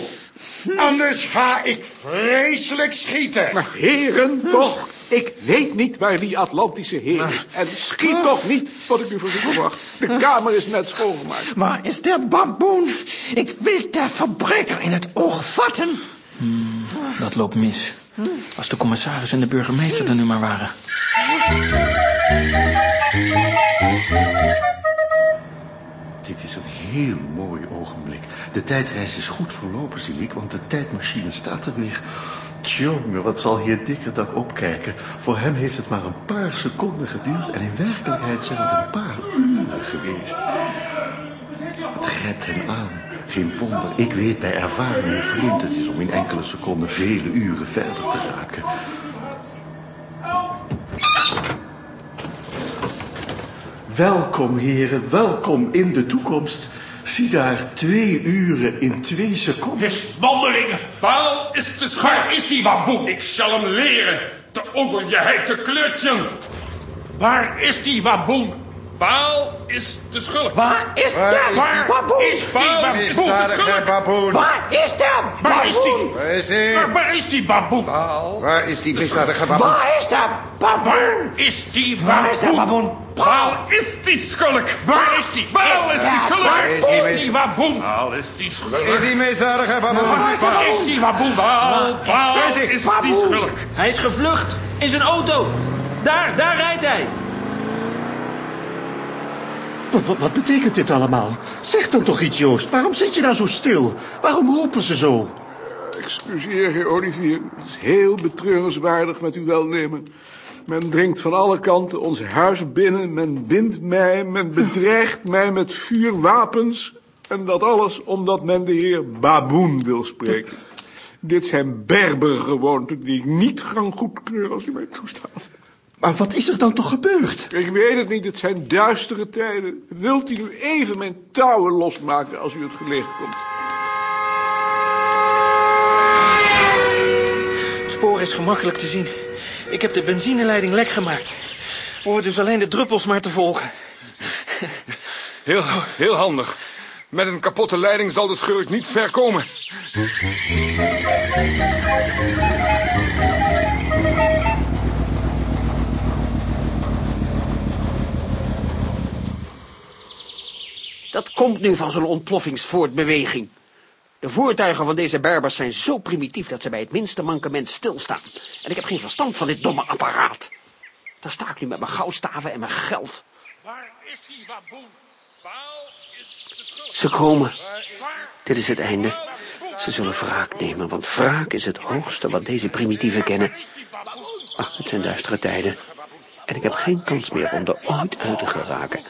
Anders ga ik vreselijk schieten. Maar heren toch, ik weet niet waar die Atlantische heer is. En schiet toch niet wat ik u verzoeken mag. De kamer is net schoongemaakt. Waar is de baboon? Ik wil de verbreker in het oog vatten. Hmm, dat loopt mis. Als de commissaris en de burgemeester er nu maar waren. Dit is een heel mooi ogenblik. De tijdreis is goed verlopen, zie ik, want de tijdmachine staat er weer. Tjonge, wat zal heer Dikkerdak opkijken. Voor hem heeft het maar een paar seconden geduurd... en in werkelijkheid zijn het een paar uren geweest. Het grijpt hem aan. Geen wonder. Ik weet bij ervaring hoe vreemd het is om in enkele seconden vele uren verder te raken. Welkom, heren, welkom in de toekomst. Zie daar twee uren in twee seconden. Wandelingen. Waar is de schurk? Is die baboen? Ik zal hem leren te overjeheid te kleurtjen. Waar is die baboen? Waar is de schurk? Waar is Waar de is die- baboen? Is die baboen? Baboen. Waar is de Waar is die? baboen? Waar is hij? Waar, waar is die baboen? Waar is die misdadige baboen? Waar is de baboen? Waar is die baboen? Waar is de baboen? Waar is die schulk? Waar is die? Waar is die schulk? Waar is die Waar die baboen? Waar is die schulk? Is die misdadige baboen? Waar is die baboen? Waar waar is die is die schulk? Hij is gevlucht in zijn auto. Daar, daar rijdt hij. Wat, wat, betekent dit allemaal? Zeg dan toch iets, Joost. Waarom zit je daar zo stil? Waarom roepen ze zo? Excuseer, heer Olivier. Het is heel betreurenswaardig met uw welnemen. Men dringt van alle kanten ons huis binnen. Men bindt mij. Men bedreigt mij met vuurwapens. En dat alles omdat men de heer Baboen wil spreken. Dit zijn berbergewoonten die ik niet gaan goedkeuren als u mij toestaat. Maar wat is er dan toch gebeurd? Ik weet het niet, het zijn duistere tijden. Wilt u nu even mijn touwen losmaken als u het gelegen komt? Het spoor is gemakkelijk te zien. Ik heb de benzineleiding lek gemaakt. We hoeven dus alleen de druppels maar te volgen. Heel, heel handig. Met een kapotte leiding zal de schurk niet ver komen. Dat komt nu van zo'n ontploffingsvoortbeweging. De voertuigen van deze Berbers zijn zo primitief dat ze bij het minste mankement stilstaan. En ik heb geen verstand van dit domme apparaat. Daar sta ik nu met mijn goudstaven en mijn geld. Waar is die baboen? Ze komen. Dit is het einde. Ze zullen wraak nemen, want wraak is het hoogste wat deze primitieven kennen. Ah, het zijn duistere tijden. En ik heb geen kans meer om er ooit uit te geraken.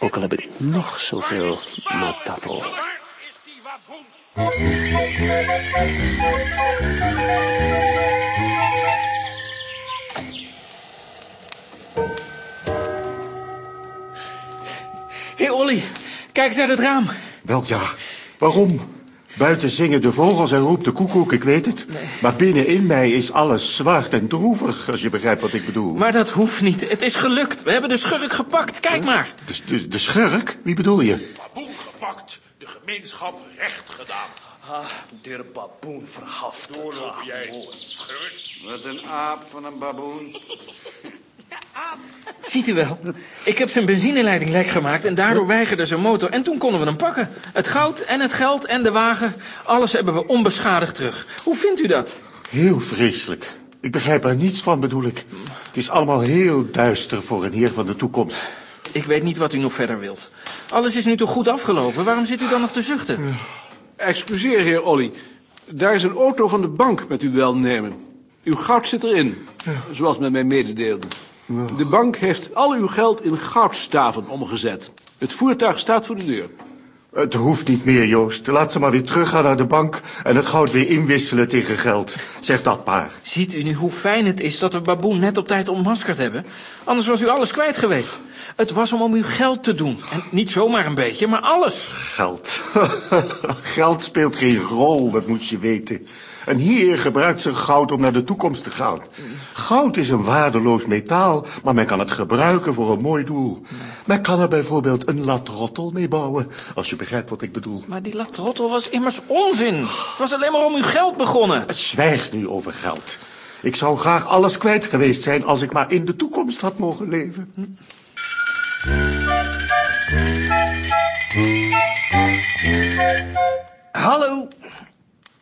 Ook al heb ik nog zoveel matattel. Hé hey Olly, kijk eens uit het raam. Wel ja, waarom? Buiten zingen de vogels en roept de koekoek, ik weet het. Maar binnenin mij is alles zwart en droevig, als je begrijpt wat ik bedoel. Maar dat hoeft niet. Het is gelukt. We hebben de schurk gepakt. Kijk maar. De, de, de schurk? Wie bedoel je? Baboen gepakt, de gemeenschap recht gedaan. Ah, de baboen verhaft. Doorloop jij, schurk. Wat een aap van een baboen. Ziet u wel? Ik heb zijn benzineleiding lek gemaakt en daardoor weigerde zijn motor. En toen konden we hem pakken. Het goud en het geld en de wagen, alles hebben we onbeschadigd terug. Hoe vindt u dat? Heel vreselijk. Ik begrijp er niets van, bedoel ik. Het is allemaal heel duister voor een heer van de toekomst. Ik weet niet wat u nog verder wilt. Alles is nu toch goed afgelopen? Waarom zit u dan nog te zuchten? Excuseer, heer Olly. Daar is een auto van de bank met uw welnemen. Uw goud zit erin, zoals men mij mededeelde. De bank heeft al uw geld in goudstaven omgezet. Het voertuig staat voor de deur. Het hoeft niet meer, Joost. Laat ze maar weer teruggaan naar de bank en het goud weer inwisselen tegen geld. Zeg dat maar. Ziet u nu hoe fijn het is dat we Baboen net op tijd ontmaskerd hebben? Anders was u alles kwijt geweest. Het was om om uw geld te doen. En niet zomaar een beetje, maar alles. Geld. geld speelt geen rol, dat moet je weten. Een heer gebruikt zijn goud om naar de toekomst te gaan. Goud is een waardeloos metaal, maar men kan het gebruiken voor een mooi doel. Men kan er bijvoorbeeld een latrottel mee bouwen, als je begrijpt wat ik bedoel. Maar die latrottel was immers onzin. Het was alleen maar om uw geld begonnen. Zwijg nu over geld. Ik zou graag alles kwijt geweest zijn als ik maar in de toekomst had mogen leven. Hallo.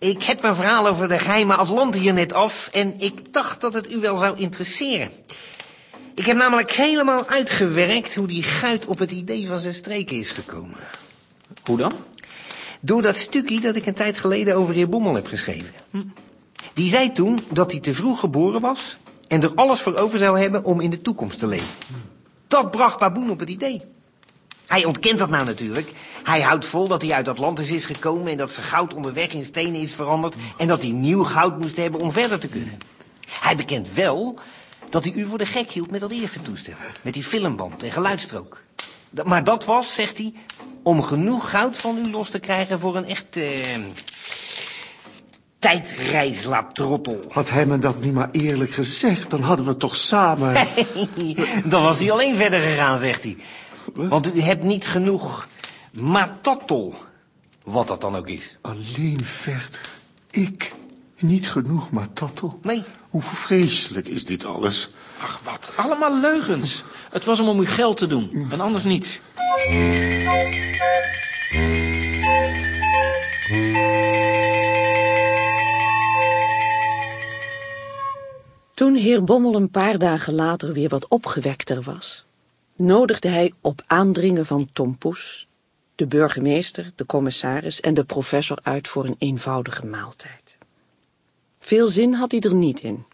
Ik heb mijn verhaal over de geheime Atlant hier net af en ik dacht dat het u wel zou interesseren. Ik heb namelijk helemaal uitgewerkt hoe die guit op het idee van zijn streken is gekomen. Hoe dan? Door dat stukje dat ik een tijd geleden over heer Bommel heb geschreven. Die zei toen dat hij te vroeg geboren was en er alles voor over zou hebben om in de toekomst te leven. Dat bracht Baboen op het idee. Hij ontkent dat nou natuurlijk. Hij houdt vol dat hij uit Atlantis is gekomen en dat zijn goud onderweg in stenen is veranderd en dat hij nieuw goud moest hebben om verder te kunnen. Hij bekent wel dat hij u voor de gek hield met dat eerste toestel, met die filmband en geluidsstrook. Dat- Maar dat was, zegt hij, om genoeg goud van u los te krijgen voor een echt eh, tijdreislatrottel. Had hij me dat nu maar eerlijk gezegd, dan hadden we toch samen... Dan was hij alleen verder gegaan, zegt hij. Want u hebt niet genoeg matatol, wat dat dan ook is. Alleen verder. Ik? Niet genoeg, maar tattel? Nee. Hoe vreselijk is dit alles? Ach, wat. Allemaal leugens. Het was om om uw geld te doen. En anders niets. Toen heer Bommel een paar dagen later weer wat opgewekter was, nodigde hij op aandringen van Tom Poes, de burgemeester, de commissaris en de professor uit voor een eenvoudige maaltijd. Veel zin had hij er niet in,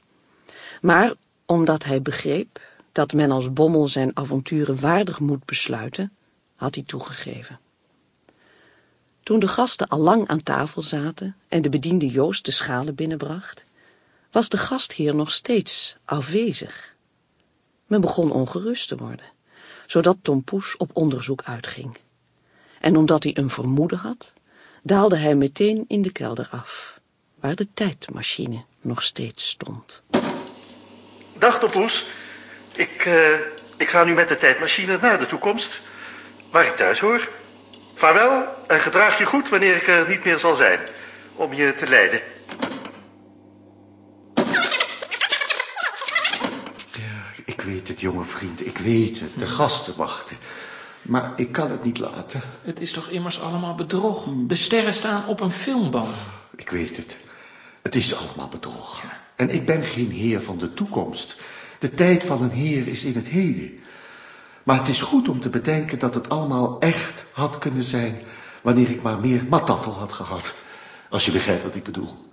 maar omdat hij begreep dat men als Bommel zijn avonturen waardig moet besluiten, had hij toegegeven. Toen de gasten al lang aan tafel zaten en de bediende Joost de schalen binnenbracht, was de gastheer nog steeds afwezig. Men begon ongerust te worden, zodat Tom Poes op onderzoek uitging. En omdat hij een vermoeden had, daalde hij meteen in de kelder af, waar de tijdmachine nog steeds stond. Dag Tompoes. Ik, eh, ik ga nu met de tijdmachine naar de toekomst, waar ik thuis hoor. Vaarwel en gedraag je goed wanneer ik er niet meer zal zijn, om je te leiden. Ik weet het, jonge vriend, ik weet het. De gasten wachten. Maar ik kan het niet laten. Het is toch immers allemaal bedrog. De sterren staan op een filmband. Ik weet het. Het is allemaal bedrog. En ik ben geen heer van de toekomst. De tijd van een heer is in het heden. Maar het is goed om te bedenken dat het allemaal echt had kunnen zijn... wanneer ik maar meer matattel had gehad. Als je begrijpt wat ik bedoel.